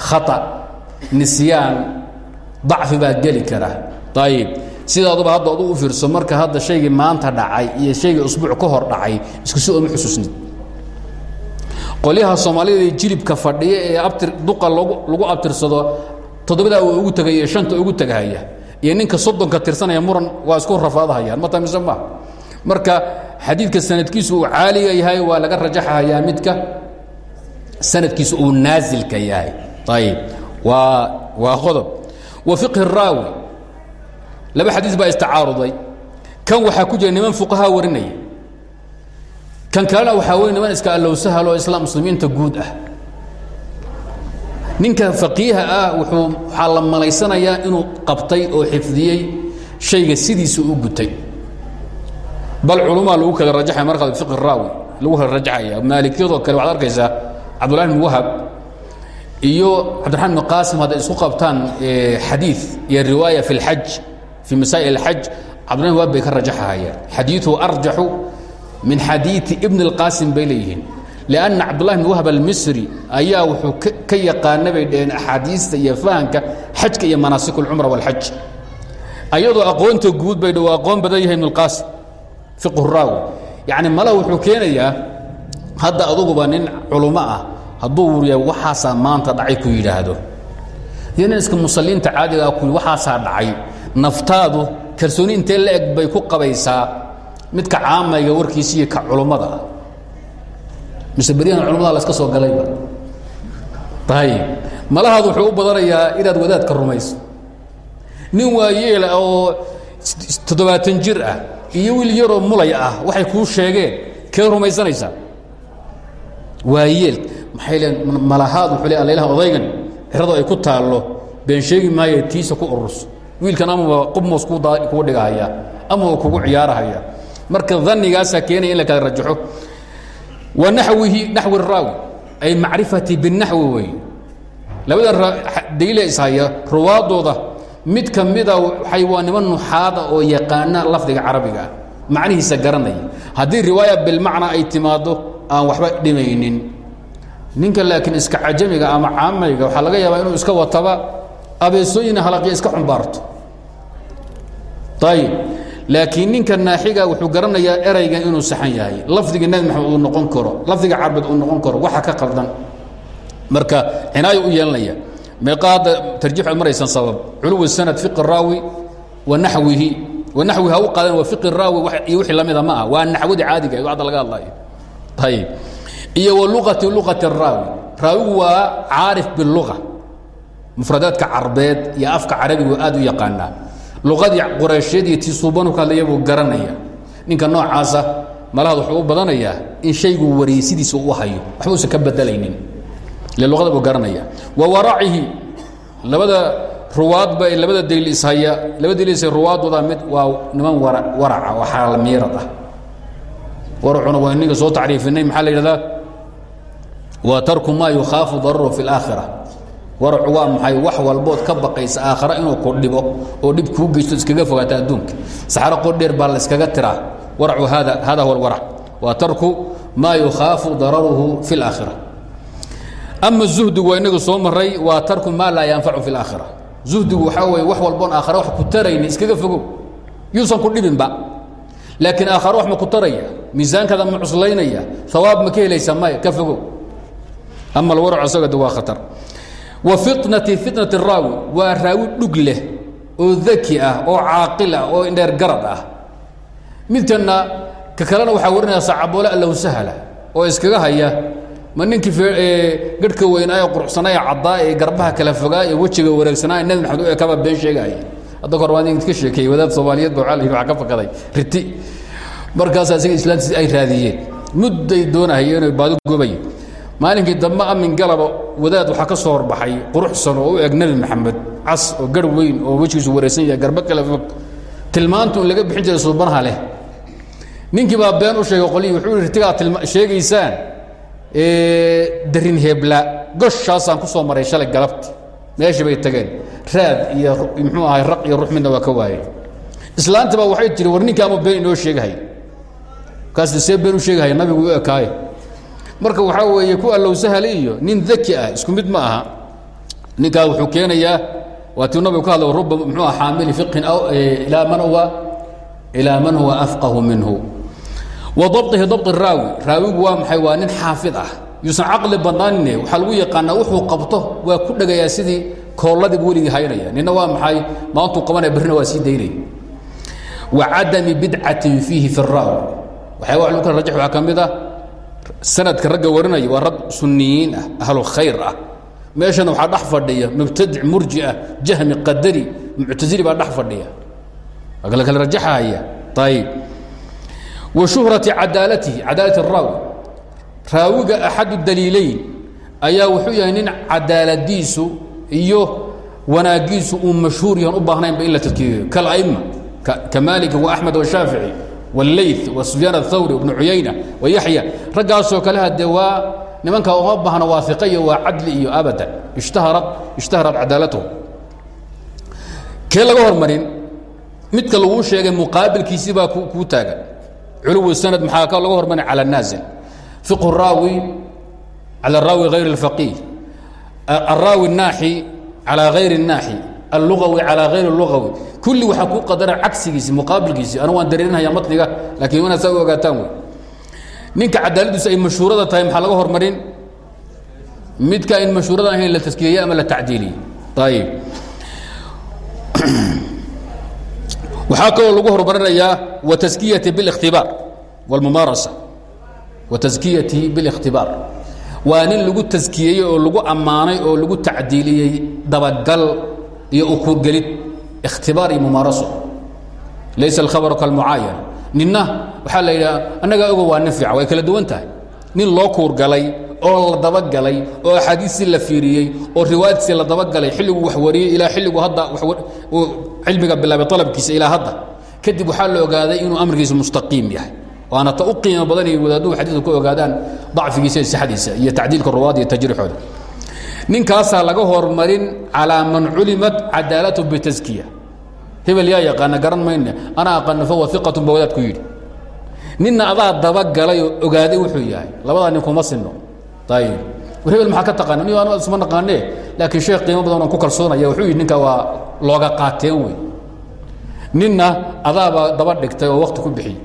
khata nisyaan dacfi baa geli karaa. Ayib sidaaduba hadda adu u fiirso marka hadda shaygii maanta dhacay iyo shaygii usbuuc ka hor dhacay isku si ooma xusuusnid. Qolyaha soomaalida ee jilibka fadhiya ee abtir duqa lagu abtirsado toddobadaa waa ugu tegaya shanta ugu tegahaya iyo ninka soddonka tirsanaya muran waa isku rafaadahayaan. Ma tamise ma? Marka xadiidka sanadkiisu uu caaliga yahay waa laga rajaxahayaa midka sanadkiisu uu naasilka yahay. Ayib waa waa qodob. Wa fiqhi raawi laba xadiis baa istacaaruday. Kan waxaa ku jira niman fuqaha warinaya. Kan kalena waxaa wey niman iska allow sahal oo islaam muslimiinta guud ah ninka faqiiha ah wuxuu waxaa la malaysanayaa inuu qabtay oo xifdiyey shayga sidiisa u gutay bal culumaa lagu kala rajaxaya markaad fiqhi raawi lagu kala rajaxaya maalikiyadoo kale waxaad arkaysaa cabdullahi bn wahab iyo cabdiraxmaan bn qaasim hadday isku qabtaan xadiid iyo riwaaya fi اlxaj في مسائل الحج عبد الله واب ka رaجحhayaan xadيiثه أرجح من xadيiث ابن القاسم bay leeyihiin لأن cabدالله بن وهب المصري ayaa wuxuu ka yaqaana bay dhaheen أxaadiista iyo fahamka xajka iyo manaaسiك الcمرة والxaj ayadoo aqoonta guud bay dh aqoon badan yahay iبن القاسم فiqه الraawi yaعni mala wuxuu keenayaa hadda aduguba nin culmo ah hadduu wuriya waxaasaa maanta dhacay ku yidhaahdo iyo nin iska musaliinta caadigaa ku waxaasaa dhacay naftaadu kalsooni intee la eg bay ku qabaysaa midka caamayga warkiisa iyo ka culummada ah mise beryahan culamada la iska soo galayba? Ayib malahaad wuxuu u badanayaa inaad wadaadka rumayso. Nin waayeela oo toddobaatan jir ah iyo wiil yaroo mulay ah waxay kuu sheegeen kee rumaysanaysaa waayeel. Maxay leen malahaad wuxuu le allaylaha odaygan xeradu ay ku taallo been sheegi maayo tiisa ku ururso wiilkan amaba qubmoos kugu dhigahaya amaba kugu ciyaarahaya. Marka dannigaasaa keenaya in la kala rajaxo wa naxwihi naxwi raawi ay macrifati binaxwi wey. Labada dayle ishaya ruwaadooda mid ka mida waxay waa niman nuxaada oo yaqaana lafdiga carabiga ah macnihiisa garanaya haddii riwaaya bilmacna ay timaaddo aan waxba dhimaynin. Ninka laakiin iska cajamiga ama caamayga waxaa laga yaabaa inuu iska wataba abeesooyina halaqya iska xumbaarto. Ayib laakiin ninka naaxiga wuxuu garanayaa eraygan inuu saxan yahay. Lafdiga nebi maxamed uu noqon karo lafdiga carbeed uu noqon karo waxa ka qaldan. Marka cinaayo u yeelanaya meeqa hadda tarjiix aad maraysaan sabab. Culuwi sanad fiqi raawi wa naxwihi. Wa naxwi ha u qaadan waa fiqi raawi iyo wixii lamida ma ah waa naxwadii caadiga ee hadda laga hadlayo ayib iyo wa luqati luqati raawi. Raawigu waa caarif biluga mufradaadka carbeed iyo afka carabigu aad u yaqaanaa luqadii qureysheed iyo tii suubanu ka hadlaya buu garanaya. Ninka noocaasa malahad wuxuu u badanayaa in shayguu wariyey sidiisa u hayo waxba usan ka bedelaynin. Ile luqada buu garanaya. Wa waracihi labada ruwaadba ee labada daliil ishaya labada daliil ishaya ruwaadooda mid waa niman wara waraca oo xalaal miirad ah. Waracuna waa ninka soo tacriifinay maxaa la yidhahdaa? Waa tarku maa yukhaafu dararu fi اlaakhira waracu waa maxay? Wax walbood ka baqaysa aakhara inuu ku dhibo oo dhib kuu geysto iskaga fogaata adduunka. Saxaro qodheer baa la iskaga tiraa. Waracu hada hada huwa alwarac waa tarku maa yukhaafu dararuhu fi اlaakhira ama zuhdigu waa inaga soo maray waa tarku maa laa yanfacu fi اlaakhira zuhdigu waxaa weeye wax walboon aakhare wax ku tarayni iskaga fogow. Yuusan ku dhibinba. Laakiin aakhare wax ma ku taraya. Miisaankaada ma cuslaynaya. Hawaab ma ka helaysa maya ka fogow. Ama alwarac isaga de waa khatar wa fitnati fitnati raawi waa raawi dhug leh oo daki ah oo caaqil ah oo indheer garad ah. Midkana ka kalena waxaa warinaya sacaboole allahu sahla oo iskaga haya ma ninkii garhka weynaayo quruxsanaaye caddaa ee garbaha kala fogaa ee wejiga wareegsanaa nebi maxamed u ekaba been sheegaya hadda kahor waan idinka sheekeeyey wadaad soomaaliyeed ba waa la yidhi waa ka fakaday riti. Markaasaa isaga islaantiisi ay raadiyeen. Mudday doonahayeen oo baadi gobaye maalinkii dambe amin galaba wadaad waxaa ka soo horbaxay quruxsan oo u eg nebi maxamed cas oo garh weyn oo wejigiisu wareegsan yahay garba kala fog. Tilmaantu in laga bixin jiray suubanaha leh ninkii baa been u sheegay qolyihii wuxuu yidhi ritigaa tilma sheegaysaan darin hebla goshaasaan ku soo maray shalay galabti. Meeshii bay tageen. Raad iyo muxuu ahay raq iyo ruux midna waa ka waayeen islaanti baa waxay tiri war ninka ama been inoo sheegahay kaas see been u sheegahaya nabigu u ekaaye marka waxaa weeye ku allow sahale iyo nin daki ah isku mid ma aha. Ninkaa wuxuu keenayaa waa tiu nabigu ka hadla ruba muxuu ah xaamili fiqhin ilaa man huwa ilaa man huwa afqahu minhu. Wa dabطihi dabط raawi raawigu waa maxay? Waa nin xaafid ah. Yuusan caqli badnaanine waxaa lagu yaqaanaa wuxuu qabto waa ku dhegayaa sidii kooladiibu weligii haynaya. Nina waa maxay? Maantuu qabanaya berrina waa sii daynaya wa cadami bidcatin fiihi fi raawi waxyaaba lagu kala rajax waxaa ka mid ah sanadka ragga warinaya waa rag sunniyiin ah ahlu khayr ah. Meeshana waxaa dhex fadhiya mubtadic murji ah jahmi qadari muctasili baa dhex fadhiya. La kala rajaxahaya ayib wa shuhrati cadaalatihi cadaalat araawi raawiga axadu daliileyn ayaa wuxuu yahay nin cadaaladiisu iyo wanaagiisu uu mashhuur yahan u baahnaynba in la tadkiiriyo kalaima ka maliki waaxmed washaafici wاleyth wasufyaan aلthawri ibnu cuyayna wayaxya raggaasoo kale hadee waa nimanka uma baahna waahiqa iyo waa cadli iyo abadan ishtaharat ishtaharat cadaalatuhu kee laga hormarin midka laguu sheegay muqaabilkiisii baa kuu taagan culuwi sanad maxaa ka laga hormarin cala naazil fiqhu raawi cala raawi hayr اlfaqiih alraawi الnaaxi calى hayr الnaaxi allugawi calى hayr اlugawi kulli waxaa kuu qadara cagsigiisi muqaabilkiisi anu waan dareerinaya matniga lakiin inaad saa u ogaataan wey ninka cadaaladiisu ay mashhuurada tahay maxaa laga hormarin midka ayn mashhuurada ahayn la taskiyeeye ama la tacdiiliye ayib waxaa kaloo lagu horumarinayaa wataskiyati biاlاkhtibaar wاlmumaarasa wataskiyatihi biاlاkhtibaar waa nin lagu taskiyeeyey oo lagu ammaanay oo lagu tacdiiliyey dabagal iyo ukuurgelid ikhtibaar iyo mumaaraso. Laysa alkhabaru kalmucaayana ninna waxaa la yidhaha annagaa ogo waa nin fiican way kala duwan tahay. Nin loo kuurgalay oo la dabagalay oo axaadiistii la fiiriyey oo riwaayadkiisii la dabagalay xilliguu wax wariyey ilaa xilligu hadda cilmiga bilaabay alabkiisa ilaa hadda. Kadib waxaa la ogaaday inuu amrigiisa mustaqiim yahay. Waana ta u qiimo badan ay wadaaduhu xadiidka ku ogaadaan dacfigiisa iyo sixadiisa iyo tacdiilka ruwaad iyo tajriixooda ninkaasaa laga hormarin calaa man culimat cadaalatu bitaskiya hebel yaa yaqaana garan mayne anaa aqaana fahuwa iqatun ba wadaadku yidhi. Ninna adaa dabagalay oo ogaaday wuxuu yahay labadaa nin kuma sinno ayib hebel maxaa ka taqaana ni anu isma naqaanee laakiin sheekh qiimo badan ku kalsoonaya wuxuu yidhi ninka waa looga qaateen wey ninna adaabaa daba dhigtay oo wakti ku bixiyey.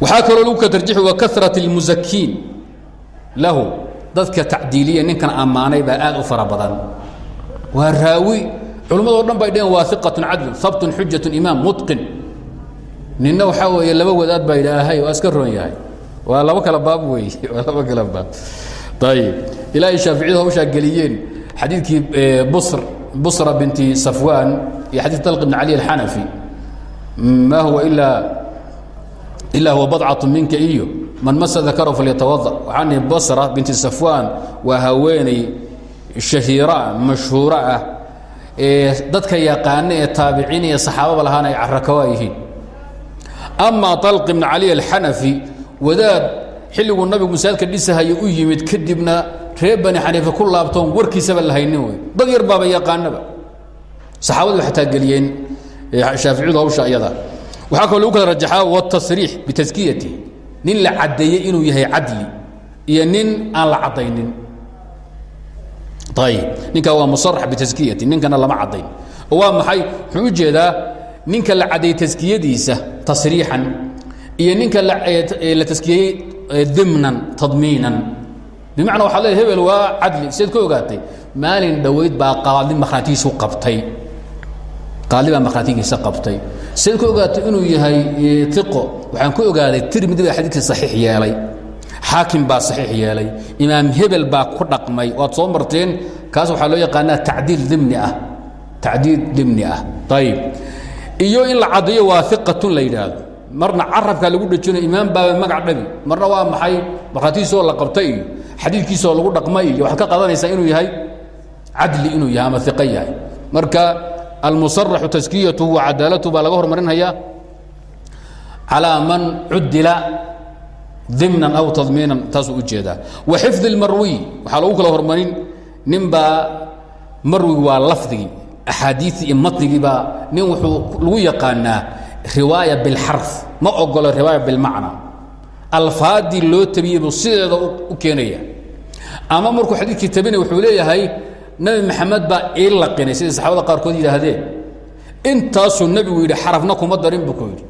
Waxaa kaloo lagu ka tarjixi wa karat lahu dadka tacdiiliya ninkan ammaanay baa aad u fara badan. Waa raawi. Culimmado dhan bay dheheen waa iqatun cadlun habtun xujatun imaam mutqin. Ninna waxaa weeye laba wadaad baa idhaahay waa iska roon yahay. Waa laba kala baab wey waa laba kala baab. Ayib ilaahay shaaficiyadu hawshaa geliyeen. Xadiidkii busr busra binti safwan iyo xadiid talq ibn cali alxanafi. Ma huwa ilaa ilaa huwa badcatu minka iyo man masa dakarahu falyatawada waxaan nihi basra binti safwan waa haweeney shahiira mashhuuro ah ee dadka yaqaana ee taabiciin iyo saxaababa lahaana ay carakawaa yihiin. Amaa طalq ibn cali alxanafi wadaad xilliguu nabigu masaajidka dhisahayo u yimid kadibna reer bani xaniifa ku laabtoon warkiisaba la haynin wey dad yar baaba yaqaanaba. Saxaabadu xataa geliyeen shaaficiyadu hawsha iyada waxaa kaloo lagu kala rajaxaa wاtasriix bitaskiyati nin la caddeeyey inuu yahay cadli iyo nin aan la caddaynin. Ayib ninkaa waa musarax bitaskiyati ninkana lama caddayn. Oo waa maxay? Wuxuu u jeedaa ninka la caddeeyey taskiyadiisa tasriixan iyo ninka la taskiyey dimnan tadmiinan. Bimacnaa waxaa leedahay hebel waa cadli. Sidaad ka ogaatay maalin dhoweyd baa qaadi makhraatigiisu qabtay qaali baa makhraatigiisa qabtay. Sidaad ka ogaatay inuu yahay iqo waxaan ku ogaaday tirmidi baa xadiidka saxiix yeelay. Xaakim baa saxiix yeelay. Imaam hebel baa ku dhaqmay. Waad soo marteen kaas waxaa loo yaqaanaa tacdiil dimni ah. Tacdiil dimni ah. Ayib iyo in la caddeeyo waa iqatun la yidhaahdo. Marna carabkaa lagu dhejinayo imaam baaba magac dhabi. Marna waa maxay? Markhaatigiisoo la qabtay iyo xadiidkiisoo lagu dhaqmay. Iyo waxaad ka qadanaysaa inuu yahay cadli inuu yahay ama iqo yahay. Marka almusaraxu taskiyatuhu wa cadaalatuhu baa laga hormarinhayaa calaa man cudila dimnan aw tadmiinan taasuu u jeedaa wa xifdi اlmarwiy waxaa lagu kala hormarin ninbaa marwigi waa lafdigii axaadiiii iyo matnigii baa nin wuxuu lagu yaqaanaa riwaaya bilxarf ma ogolo riwaaya bilmacna alfaadii loo tabiyey buu sideeda u keenaya ama markuu xadiidkii tabinay wuxuu leeyahay nabi maxamed baa ii laqinay siday saxaabada qaarkood yidhaahdeen intaasuu nebigu yidhi xarafna kuma darin buu ku yidhi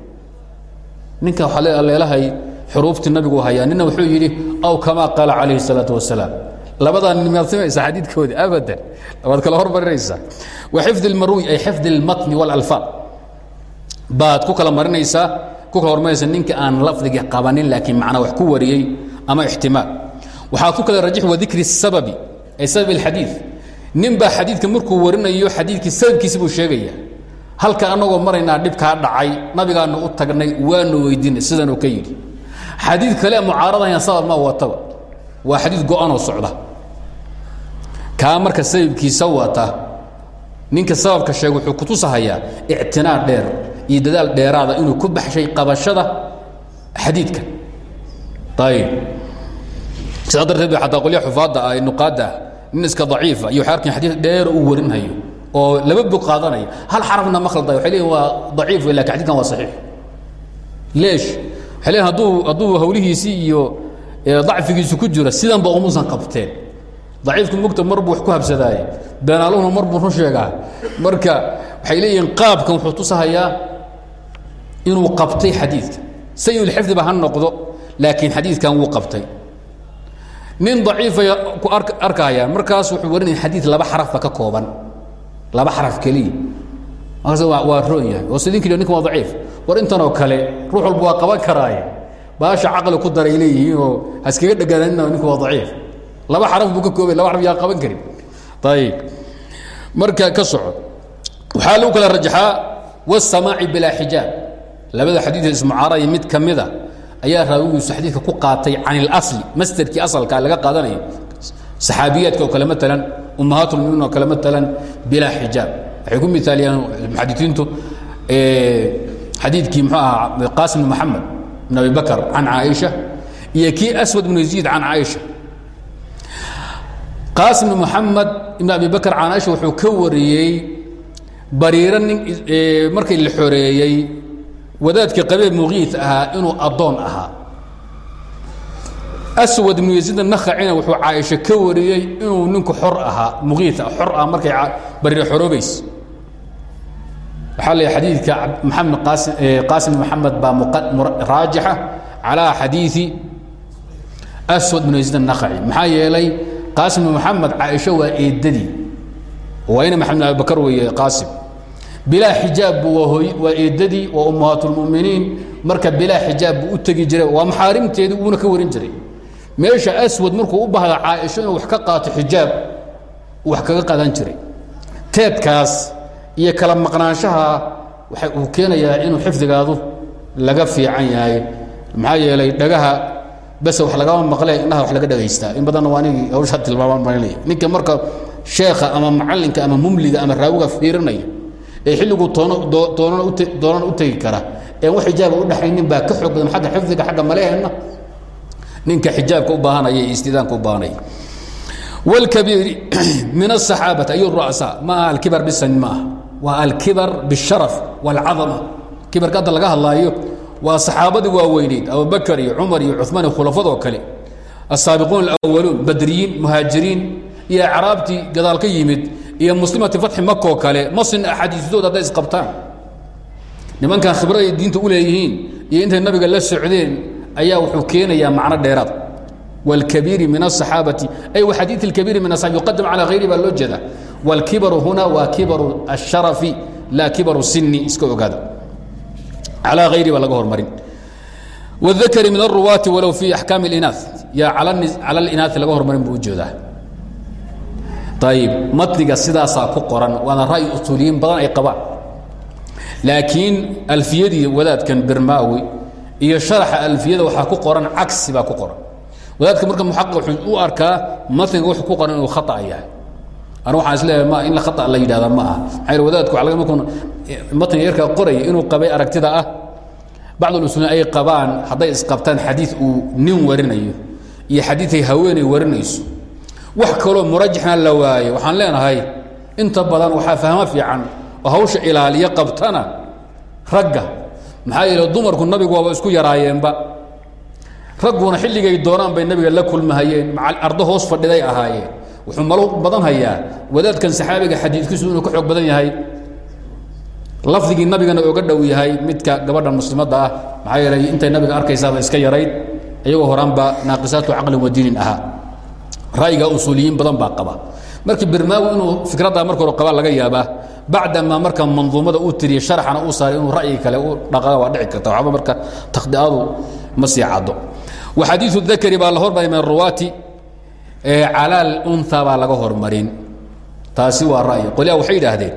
ninka waxaa le leelahay xuruuftii nabigu hayaa nina wuxuu yidhi aw kamaa qaala calayhi الsalaaةu wasalaam labadaa nin maad samaysa xadiidkooda abadan waad kala hormarinaysaa wa xifdi اlmarwi ay xifdi اlmatni wاlalfaad baad ku kala marinaysaa ku kala hormarinaysa ninka aan lafdigii qabanin laakiin macnaa wax ku wariyey ama ixtimaal waxaa ku kala rajix wa dikri الsababi ay sabab اlxadiid nin baa xadiidka markuu warinayo xadiidkii sababkiisi buu sheegaya. Halka anagoo maraynaa dhibkaa dhacay nabigaanu u tagnay waanu weydiinay sidanuu ka yidhi. Xadiid kale mucaaradayan sabab ma wataba waa xadiid go-anoo socda. Kaa marka sababkiisa wata ninka sababka sheega wuxuu kutusahayaa ictinaa dheer iyo dadaal dheeraada inuu ku baxshay qabashada xadiidka. Ayib sidaa darteed ba xataa qolya xufaadda ah nuqaadda ah nin iska daciifa iyo waxay arkin xadiid dheer uu warinhayo oo laba bog qaadanaya hal xarafna ma khaldayo. Waxay leeyihiin waa daciif laakiin xadidkan waa saxiix. Leesh waxay leeyihiin hadduu hadduu hawlihiisii iyo dacfigiisu ku jiro sidanba umuusan qabteen. Daciifku mugta mar buu wax ku habsadaaye beenaaluhuna mar buu run sheegaa. Marka waxay leeyihiin qaabkan wuxuu tusahayaa inuu qabtay xadiidka. Sayulxifdiba ha noqdo laakiin xadiidkan wuu qabtay nin daciifay ku arkahayaan markaas wuxuu warinaya xadiid laba xarafba ka kooban. Laba xaraf keliya markaas waa roon yahay. Oo sidin keliya ninka waa daciif. War intanoo kale ruux walba waa qaban karaaye. Baasha caqli ku daray leeyihiin oo haskaga dhegaadanina ninku waa daciif. Laba xaraf buu ka koobay laba xaraf yaa qaban karin. Ayib marka ka soco. Waxaa lagu kala rajaxaa wاsamaaci bilaa xijaab. Labada xadiid ismucaaraya mid ka mida ayaa raawigiisu xadiidka ku qaatay can اlasli masderkii asalka laga qaadanayo saxaabiyaadka oo kale maalan ummahaat lmuminiin oo kale maalan bilaa xijaab. Waxay ku miaaliyaan muxadiiintu xadiidkii mxuu ahaa qaasim bn maxamed bn abi bakr can caaisha iyo kii aswad bnu yaziid can caaisha qaasim bn maxamed ibn abi bakr can caaisha wuxuu ka wariyey bariiro nin markii la xoreeyey wadaadkii qabee muqiit ahaa inuu addoon ahaa. Aswad ibnu yaziid nakhacina wuxuu caaisha ka wariyey inuu ninku xor ahaa muqiit xor ah markay bariiro xoroobays waxaa la xadiidka maxamed qaasim maxamed baa raajixa calaa xadiidi aswad bnu yaziid الnakhaci maxaa yeelay qaasim maxamed caaisho waa eedadii waa ina maxamed abi bakar weeye qaasim bilaa xijaab bu waa eedadii waa ummahaat اlmuminiin marka bilaa xijaab buu u tegi jiray waa maxaarimteedii uuna ka warin jiray. Meesha aswad markuu u bahda caaisho inuu wax ka qaato xijaab wax kaga qadan jiray. Teedkaas iyo kala maqnaanshaha waxa uu keenayaa inuu xifdigaadu laga fiican yahay. Maxaa yeelay dhagaha bas wax lagama maqle indhaha wax laga dhagaystaa. In badanna waa anigii hawshaa tilmaamaan marinaya ninka marka sheekha ama macallinka ama mumliga ama raawiga fiirinaya ee xilligu doonana u tegi kara. Ee wax xijaaba udhaxaynin baa ka xoog badan agga xifdiga agga maleehena ninka xijaabka u baahanaya iyo istidaanka u baahanay wlkabiiri min asaxaabati ay rucsa ma aha alkibar bisanin ma aha. Waa alkibar bisharaf wاlcadama kibarka hadda laga hadlaayo waa saxaabadii waaweyneyd abubakar iyo cumar iyo cumaan iyo khulafadoo kale. Asaabiquun اlwaluun badriyiin muhaajiriin iyo acraabtii gadaal ka yimid iyo muslimati fatxi makoo kale masin axaadiistood hadday isqabtaan nimankan khibrad ay diinta u leeyihiin iyo intay nabiga la socdeen ayaa wuxuu keenayaa macno dheeraad wاlkabiiri min الصaxaabati ay waxadiiث اlkabiiri min aصxaabi yuqadam calى hayri baa loo jeeda wاlkibaru huna waa kibaru الsharafi laa kibaru sini iska ogaada calى hayri baa laga hormarin wاdakri min الruwaati walow fi axkaam اlinaaث yaa calى اlinaaثi laga hormarin buu ujeedaa ayib matniga sidaasaa ku qoran waana ra'yi usuuliyiin badan ay qabaan. Laakiin alfiyadii wadaadkan birmaawi iyo sharaxa alfiyada waxaa ku qoran cagsi baa ku qoran. Wadaadka marka muxaqiq wuxuu u arkaa matniga wuxuu ku qoran inuu khata yahay. Ma in la khata la yidhahda ma aha. Maxaa yeele wadaadku waxa laga markuu matniga yarkaa inuu qabay aragtida ah. Bacd usuuliin ay qabaan hadday isqabtaan xadiid uu nin warinayo iyo xadiiday haweenay warinayso wax kaloo murajaxna la waaye. Waxaan leenahay inta badan waxaa fahmo fiican oo hawsha ilaaliyo qabtana ragga. Maxaa yeele dumarku nabigu waaba isku yaraayeenba. Ragguna xilligay doonaan bay nabiga la kulmahayeen. Ardo hoos fadhiday ahaayeen. Wuxuu malo badan hayaa. Wadaadkan saxaabiga xadiidkiisu inuu ka xoog badan yahay. Lafdigii nabigana oga dhow yahay midka gabadha muslimadda ah. Maxaa yeelay intay nabiga arkaysaaba iska yarayd. Iyagoo horaanba naaqisaatu caqlin wa diinin ahaa ra'yiga usuuliyiin badan baa qaba. Markii birmaawi inuu fikraddaa marka hore qabaa laga yaabaa bacdamaa marka manduumada uu tiriye sharxana uu saaray inuu ra'yi kale u dhaqaa waa dhici karta. Waxba marka takhdi'adu ma sii caddo waxadiiu dakri baa la hormaray min aruwaati calaa lunha baa laga hormarin. Taasi waa ra'yi. Qolyaa waxay yidhaahdeen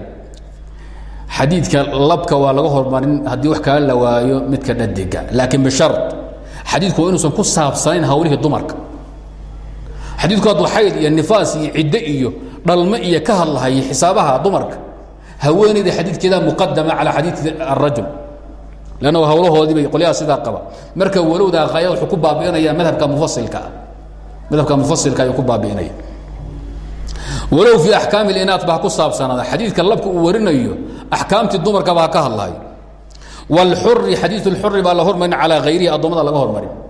xadiidka labka waa laga hormarin haddii wax kala la waayo midka dhadiga laakiin bishar xadiidku waa inuusan ku saabsanayn hawlihii dumarka xadiidku hadduu xayd iyo nifaas iyo ciddo iyo dhalmo iyo ka hadlahayo xisaabaha dumarka haweenayda xadiidkeeda muqadama calaa xadiidi arajul lann hawlahoodiibay qolyaha sidaa qaba. Marka walowda kaaya wuxuu ku baabi'inaya madhabka mufasilka ah. Madhabka mufasilka ayuu ku baabi'inaya walow fii axkaami linaad ba ha ku saabsanaada xadiidka labka uu warinayo axkaamtii dumarkaba ha ka hadlahayo wlxuri xadiiu lxuri baa la hormarin calaa hayrihi addoomada laga hormarin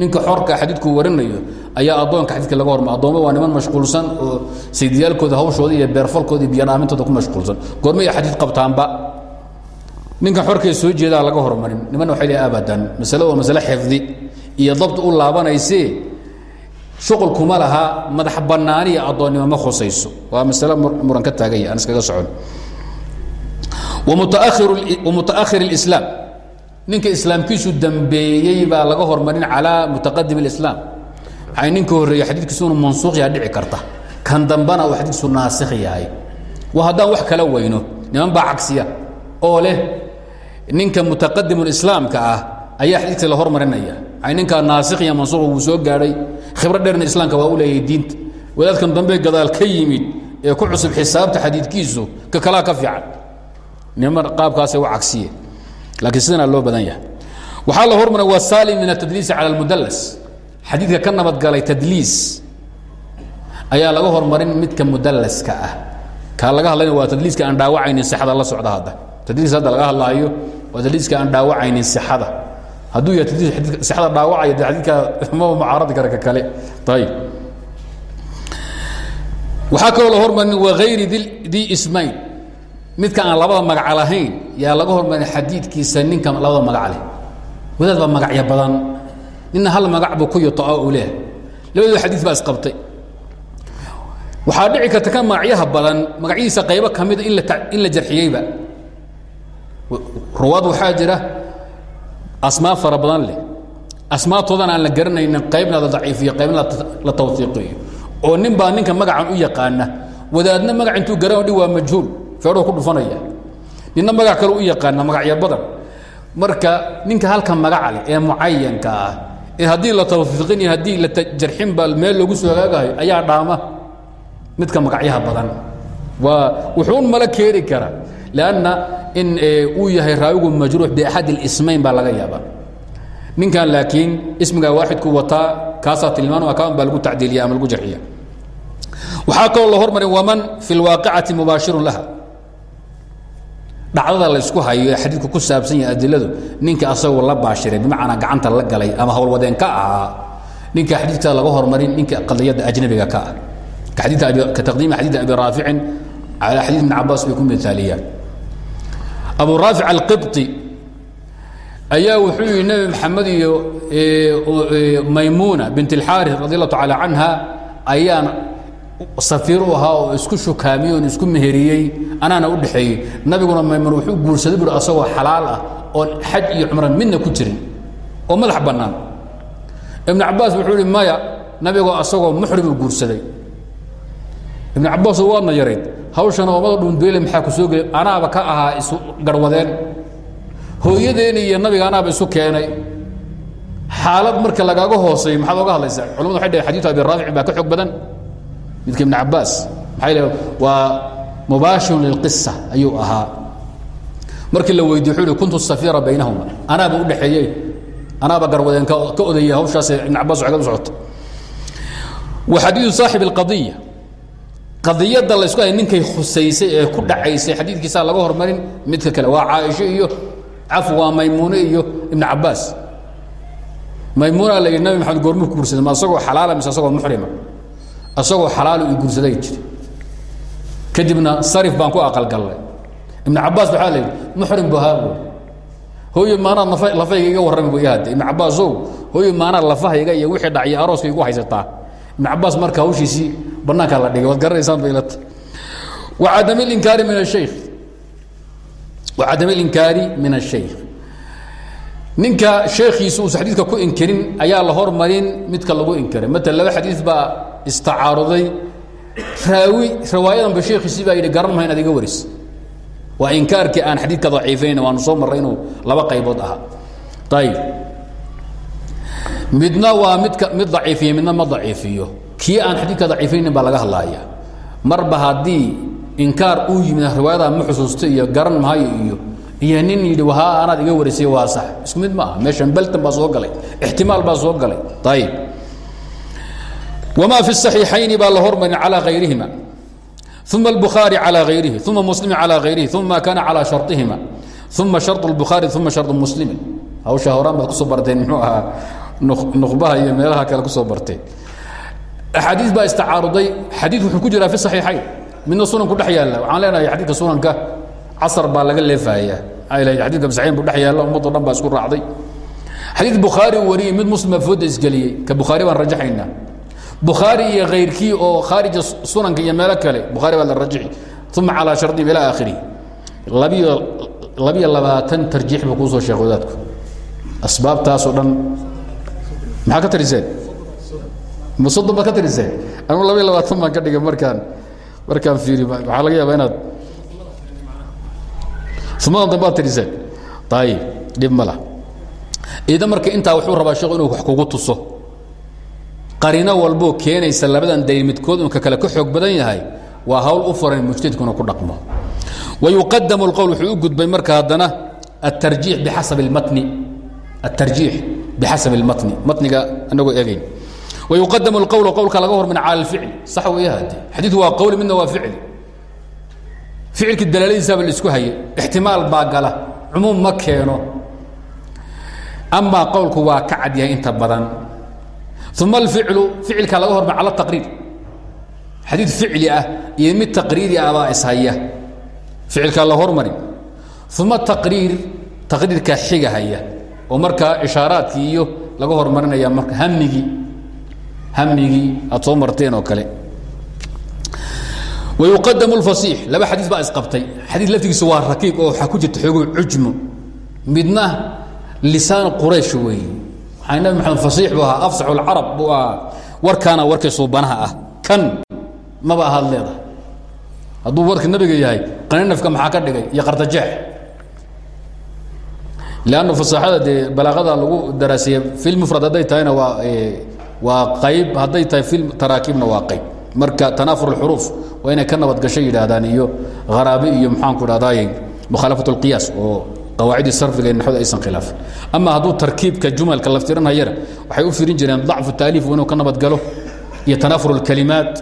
ninka xorka xadiidkuu warinayo ayaa addoonka xadidka laga hormar addoomma waa niman mashquulsan oo saydiyaalkooda hawshooda iyo beerfalkooda iyo biyanaamintooda ku mashquulsan. Goormay xadiid qabtaanba. Ninka xorkee soo jeedaa laga hormarin. Nimanna waxay leehay abadan masale waa masale xifdi iyo dabt u laabanaysee shuqul kuma laha madax bannaaniya addoonnimo ma khusayso. Waa masale muran ka taaganya aan iskaga socon. Wamutaakhir اlislaam ninka islaamkiisu dambeeyey baa laga hormarin calaa mutaqadim اlislaam maxay ninka horreeye xadiidkiisu inuu mansuuq yaha dhici karta. Kan dambana uu xadiidkiisu naasikh yahay. Wa haddaan wax kala weyno niman baa cagsiya. Oo leh ninka mutaqadimulislaamka ah ayaa xadiidka la hormarinaya. Ay ninkaa naasikh iyo mansuuq wuu soo gaadhay khibro dheerna islaamka waa u leeyahay diinta wadaadkan dambe gadaal ka yimid ee ku cusub xisaabta xadiidkiisu ka kalaa ka fiican. Niman qaabkaasay u cagsiye laakiin sidanaa loo badan yahay. Waxaa la hormaray waa saalim min atadliisi cala almudallas. Xadiidka ka nabadgalay tadliis ayaa laga hormarin midka mudallaska ah. Kaa laga hadlayna waa tadliiska aan dhaawacaynin sixada la socda hadda. Tadliiska hadda laga hadlaayo waa tadliiska aan dhaawacaynin sixada. Hadduu yahay tadliis xadiidka sixada dhaawacaya dee xadiidka maba mucaaradi kara ka kale. Ayib waxaa kaloo la hormarin wagayri di dii ismayn midka aan labada magac lahayn yaa laga hormarin xadiidkiisa ninka labada magac leh. Wadaad baa magacyo badan. Nina hal magac buu ku yotoa uu leehay labadooda xadiid baa isqabtay. Waxaa dhici karta ka magacyaha badan magacyihiisa qaybo ka mida la in la jarxiyeyba. Ruwaad waxaa jira asmaa fara badan leh. Asmaatoodana aan la garanaynin qaybna la daciifiyo qaybna la tawsiiqiyo oo nin baa ninka magacan u yaqaana wadaadna magac intuu garan dhi waa majhuul feedhuu ku dhufanaya ninna magac kale u yaqaana magacyo badan. Marka ninka halka magaca leh ee mucayanka ah ee haddii la tawfiiqin haddii la jarxin baa meel loogu soo hagaagayo ayaa dhaama midka magacyaha badan. Waa wuxuun mala keeni kara lanna in uu yahay raawigu majruux biaxad اlismayn baa laga yaaba ninkan laakiin ismigaa waaxidku wataa kaasaa tilmaan kaan baa lagu tacdiiliya ama lagu jarxiya waxaa kaloo la hormarin waman fi اlwaaqicati mubaashirun laha dhacdada laysku hayo ee xadiidku ku saabsan yahay adiladu ninka asagoo la baashiray bimacnaa gacanta la galay ama howlwadeen ka ahaa ninka xadiidkaa laga hormarin ninka qadiyadda ajnabiga ka ah ka xadiid abi raaficin calaa xadiid ibn cabaas bay ku miaaliyaan abu raafic alqibطi ayaa wuxuu yihi nebi maxamed iyo maymuuna bint اlxaaris radi allahu tacaala canha ayaan safiir u ahaa oo isku shukaamiyey oon isku meheriyey anaana u dhexeeyey. Nabiguna maymuun wuxuu guursaday buri asagoo xalaal ah oon xaj iyo cumra midna ku jirin oo madax bannaan. Ibn cabaas wuxuu ihi maya nabigoo asagoo muxrimuu guursaday. Ibn cabaas waadna yarayd hawshana oomada dhunduyle maxaa ku soo gelay? Anaaba ka ahaa isu garwadeen. Hooyadeeni iyo nabiga anaaba isu keenay. Xaalad marka lagaaga hooseeyo maxaad oga hadlaysaa? Culamadu waxay dhaheen xadiidu abi raafic baa ka xoog badan midka ibn cabaas dhaheen waa mubaashirun lilqisa ayuu ahaa. Markii la wuxuu ihi kuntu safiira baynahuma. Anaaba u dhexeeyey. Anaaba garwadeen ka odayay hawshaas ibn cabaas waxay ka socota wa xadiidu saaxib alqadiya qadiyadda laysku hay ninkay khusaysay ee ku dhacaysay xadiidkiisaa laga hormarin midka kale waa caaisho iyo cafu waa maymuune iyo ibn cabaas maymuuna la yidhi nabi maxamed goormuu ku guursaday ma asagoo xalaala mise asagoo muxrima isagoo xalaal i guursaday jir kadibna sarif baan ku aqalgalnay ibn cabaas waxaa la yidhi muxrim buhaabo hooyo maanaad lafayga iga warrami bu ihade ibn cabaasow hooyo maanaad lafahayga iyo wixii dhacyo arooska igu haysataa. Ibn cabaas marka hawshiisii banaanka la dhigay waad garanaysaan baylata wacadam linkaari min ashaykh wacadam ilinkaari min ashaykh ninka sheekhiisa uusa xadiidka ku inkirin ayaa la hormarin midka lagu inkiray. Matal laba xadiid baa istacaaruday raawi riwaayadanba sheekhiisii baa yidhi garan maha inaad iga waris. Waa inkaarkii aan xadiidka daciifayn waanu soo marray inuu laba qaybood ahaa. Ayib midna waa midka mid daciifiyo midna ma daciifiyo. Kii aan xadiidka daciifaynin baa laga hadlaaya. Marba haddii inkaar uu yimid riwaayadaa ma xusuusta iyo garan maayo iyo iyo nin yidhi wahaa anaad iga warisay waa sax. Isku mid ma aha meeshan beltan baa soo galay ixtimaal baa soo galay. Ayib wma fi الصaxiixayni baa la hormarin calى hayrihima uma الbukhaari calى hayrihi uma muslim calى hayrihi uma kana calى sharطihima uma sharط الbukhaari uma sharط muslimi hawsha horaan baad kusoo barteen muxuu ahaa nuqbaha iyo meelaha kale kusoo barteen axaadiis baa istacaaruday xadiid wuxuu ku jiraa fi صaxiixayn midna sunan ku dhex yaalla waxaan leenahay xadiidka sunanka casar baa laga leefaya xadidka saxiin bu dhex yaalla ummaddo dhan baa isku raacday xadiid bukhaari uu wariyey mid muslim baa fooda isgeliyey ka bukhaari baan rajaxaynaa bukhaari iyo kayrkii oo khaarija sunanka iyo meelo kale bukhaari baa la rajixi uma calaa shardihi ilaa aakhirihi labiyo labiyo labaatan tarjiix buu kuu soo sheekh wadaadku. Asbaabtaasoo dhan. Maxaa ka tariseen ma soddon baad ka tariseen anigu labiyo labaatan baan ka dhigay markaan markaan fiiri waxaa laga yaabaa inaad? Umadan dambe ad tiriseen ayib dhib ma lah idan marka intaa wuxuu rabaa sheekhu inuu wax kugu tuso qarino walboo keenaysa labadan daliil midkood unka kale ka xoog badan yahay waa hawl u furan mujtahidku inuu ku dhaqmo wayuqadamu اlqowl wuxuu u gudbay marka haddana atarjiix bixasab اlmatni atarjiix bixasab اlmatni matniga anagoo eegayn wayuqadamu اlqowl qowlka laga hormina cala اlficl sax weeye hade xadiiku waa qowli midna waa ficli ficilkii dalaaladiisaaba la isku hayay ixtimaal baa gala cumuum ma keeno amaa qowlku waa ka cad yahay inta badan uma alficlu ficilka laga hormar cala taqriir xadiid ficli ah iyo mid taqriiri ah baa ishaya ficilkaa la hormari uma taqriir taqriirkaa xiga haya oo markaa ishaaraadkii iyo laga hormarinaya marka hamigii hamigii aad soo marteen oo kale wayuqadamu lfasiix laba xadiis baa isqabtay xadiis laftigiisa waa rakiib oo waxaa ku jirta xoogo cujmo midna lisaan quraysh weeye waxaa nabi fasiix buu ahaa afsaxu lcarab buu ahaa warkaana warkii suubanaha ah. Kan maba ahaad leedahay? Hadduu warka yahay qaninafka maxaa ka dhigay? Iyo qartajeex lannu fasaaxada dee balaaqada lagu daraaseeye fil mufrad hadday tahayna waa waa qayb hadday tahay fil taraakiibna waa qayb. Marka tanaafur اlxuruuf waa inay ka nabad gasho yidhaahdaan iyo haraabi iyo maxaanku dhahdaay mukhaalafat اlqiyaas oo qawaacidii sarfiga ee naxwada aysan khilaafin ama hadduu tarkiibka jumalka laftiranhayana waxay u firin jireen dacfu taaliif inuu ka nabad galo iyo tanaafur اlkalimaat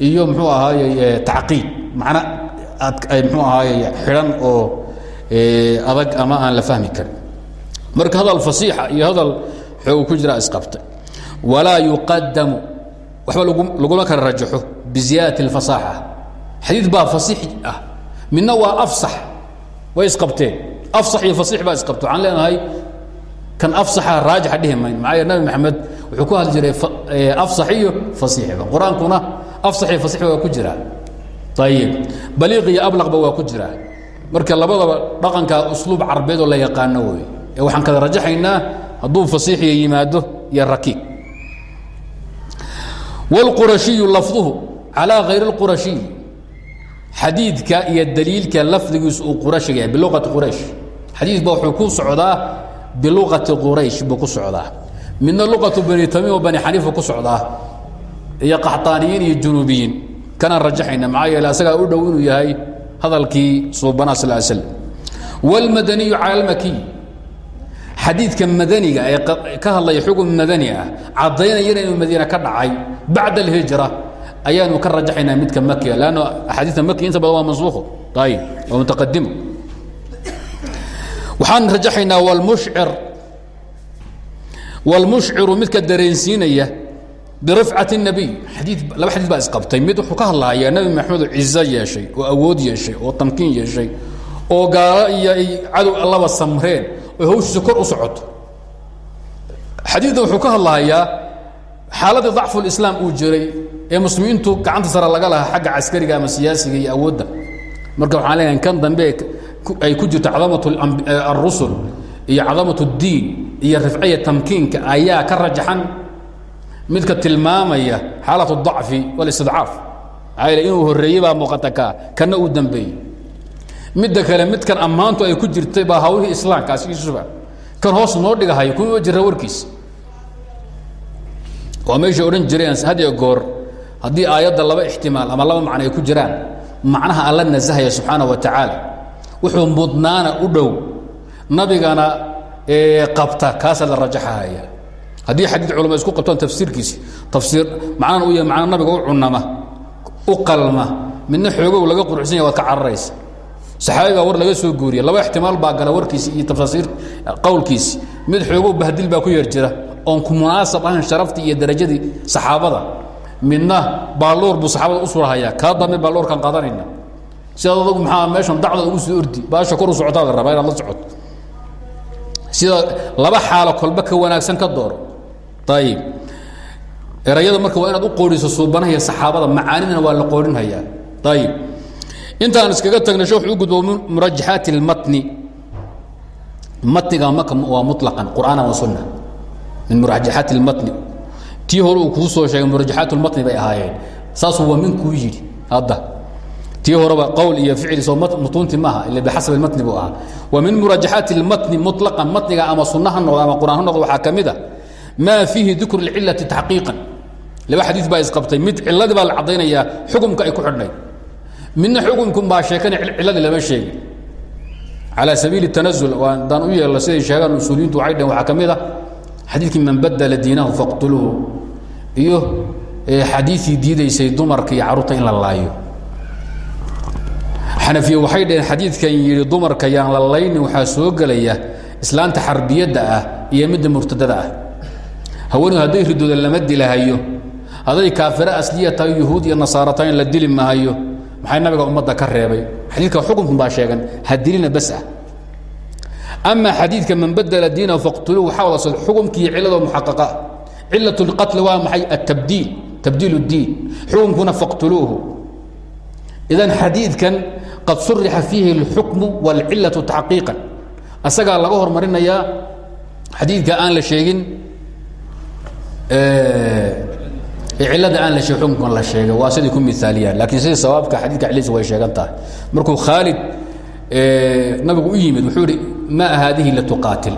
iyo muxuu ahaaye tacqiid. Macna muxuu ahaaye xidhan oo adag ama aan la fahmi karin. Marka hadal fasiixa iyo hadal xoog ku jira isqabtay. Walaa yuqadamu waxba laguma kala rajaxo biziyaadati اlfasaaxa xadiid baa fasiix ah. Midna waa afsax way isqabteen afsax iyo fasiix baa isqabto waxaan leenahay kan afsaxa raajixa dhihi mayn maxaa yeele nabi maxamed wuxuu ku hadli jiray afsax iyo fasiixba qur-aankuna afsax iyo fasiixba waa ku jiraa ayib baliiq iyo ablaqba waa ku jiraa marka labadaba dhaqanka usluub carbeed oo la yaqaano wey ee waxaan kada rajaxaynaa hadduu fasiixiya yimaado iyo rakiib wاlqurashiyu lafduhu calىa hayr اlqurashiy xadiidka iyo daliilka lafdigiisu uu qurashiga yahay biluqati quraysh xadiid ba wuxuu ku socdaa biluqati quraysh buu ku socdaa midna luqatu bani tamiim oo bani xaniifa ku socdaa iyo qaxطaaniyiin iyo junuubiyiin kanaan rajaxayna maxaa yeele asagaa u dhow inuu yahay hadalkii suubana sal slam wاlmadaniyu calى اlmakiy xadiidka madaniga ee ka hadlaya xukun madani ah caddaynayana inuu madiine ka dhacay bacd alhijra ayaanu ka rajaxaynaa midka makiga lanno axaadiista makiga inta badan waa mansuukho ayib waa mutaqadimo waxaan rajaxaynaa wlmushcir wlmushciru midka dareensiinaya birafcat الnabiy adii laba xadii baa isqabtay. Mid wuxuu ka hadlahayaa nebi maxamedo cizo yeeshay oo awood yeeshay oo tamkiin yeeshay oo gaalo iyo ay cadow allaba samreen oy hawshiisa kor u socoto. Xadiidna wuxuu ka hadlahayaa xaaladii dacfu lislaam uu jiray ee muslimiintu gacanta sare laga lahaa xagga caskariga ama siyaasiga iyo awoodda. Marka waxaan leenahay kan dambe ay ku jirto cadamat arusul iyo cadamat اddiin iyo rifciya tamkiinka ayaa ka rajaxan midka tilmaamaya xaalat الضacfi wاlistidcaaf maxaa yeel inuu horreeyey baa muuqata ka kana uu dambeeyey midda kale midkan ammaantu ay ku jirtay baa hawlihii islaamka asigiisuba kan hoos noo dhigahayo kuma jira warkiisa waa meeshay odhan jireen had iyo goor haddii aayadda laba ixtimaal ama laba macno ay ku jiraan macnaha alla nasahaya subxaana wa tacaala wuxuu mudnaana u dhow. Nabigana qabta kaasaa la rajaxahaya haddii xadiid culama isku qabtaan tafsiirkiisi tafsiir macnana u yahay macna nabiga u cunama u qalma midna xoogow laga quruxsan yahay waad ka cararaysa. Saxaabi baa war laga soo guuriya laba ixtimaal baa gala warkiisi iyo tafasiir qowlkiisi. Mid xoogow bahdil baa ku yeer jira oon ku munaasab ahayn sharaftii iyo darajadii saxaabada. Midna baaluur buu saxaabada u surahayaa kaa dambe baaluurkaan qaadanayna sidaad adagu maxaa meeshan dacda ugu soo ordi baasha kor u socotaa la rabaa inaad la socoto sida laba xaalo kolba ka wanaagsan ka dooro ayib erayada marka waa inaad u qooriso suubanaha iyo saxaabada macaanidana waa la qoorinhayaa ayib intaan iskaga tagna shee wuxuu u gudbo murajaxaati اlmatni matniga maka waa muطlaqan qur'aana wa sunna min murajaxaati اlmatni tii hore uu kuu soo sheegay murajaxaat اlmatni bay ahaayeen saasuu waa min kuu yidhi hadda tii horeba qowl iyo ficil soo mutuunti maaha ila bixasab matni buu ahaa wa min muraajaxaati اlmatni muطlaqan matniga ama sunna ha noqdo ama qur'aan ha noqdo waxaa ka mid a maa fiihi dikru اlcilati taxqiiqan laba xadiid baa isqabtay mid ciladii baa la caddaynayaa xukumka ay ku xidhnay midna xukumkun baa sheekana ciladii lama sheegin calى sabiili tanazul daan u yeelno siday sheegaan usuuliyiintu waxay dhaheen waxaa ka mid a xadiidkii man badala diinahu faqtuluhu iyo xadiidii diidaysay dumarka iyo carruurta in la laayo xanafiye waxay dhaheen xadiidkan yidhi dumarka yaan la laynin waxaa soo gelaya islaanta xarbiyadda ah iyo midda murtadada ah. Haweeneydu hadday ridooda lama dilahayo hadday kaafiro asliya yuhuud iyo nasaara tahay in la dili mahayo maxay nabiga ummadda ka reebay? Xadiidka xukunkun baa sheegan ha dilina bas ah. Ama xadiidka man badala diinahu faqtuluu waxaa wada sod xukumkii ciladoo muxaqaqa. Cilat اlqatl waa maxay? Atabdiil tabdiil اddiin xukunkuna faqtuluuhu. Idan xadiidkan qad surixa fiihi اlxukmu wاlcilaةu taxqiiqan asagaa laga hormarinayaa xadiidka aan la sheegin cilada aan la sheeg xukunkan la sheegay waa siday ku miaaliyaan laakiin sida sawaabka xadiidka ciliisa way sheegan tahay markuu khaalid nabigu u yimid wuxuu ihi maa haadihi latuqaatil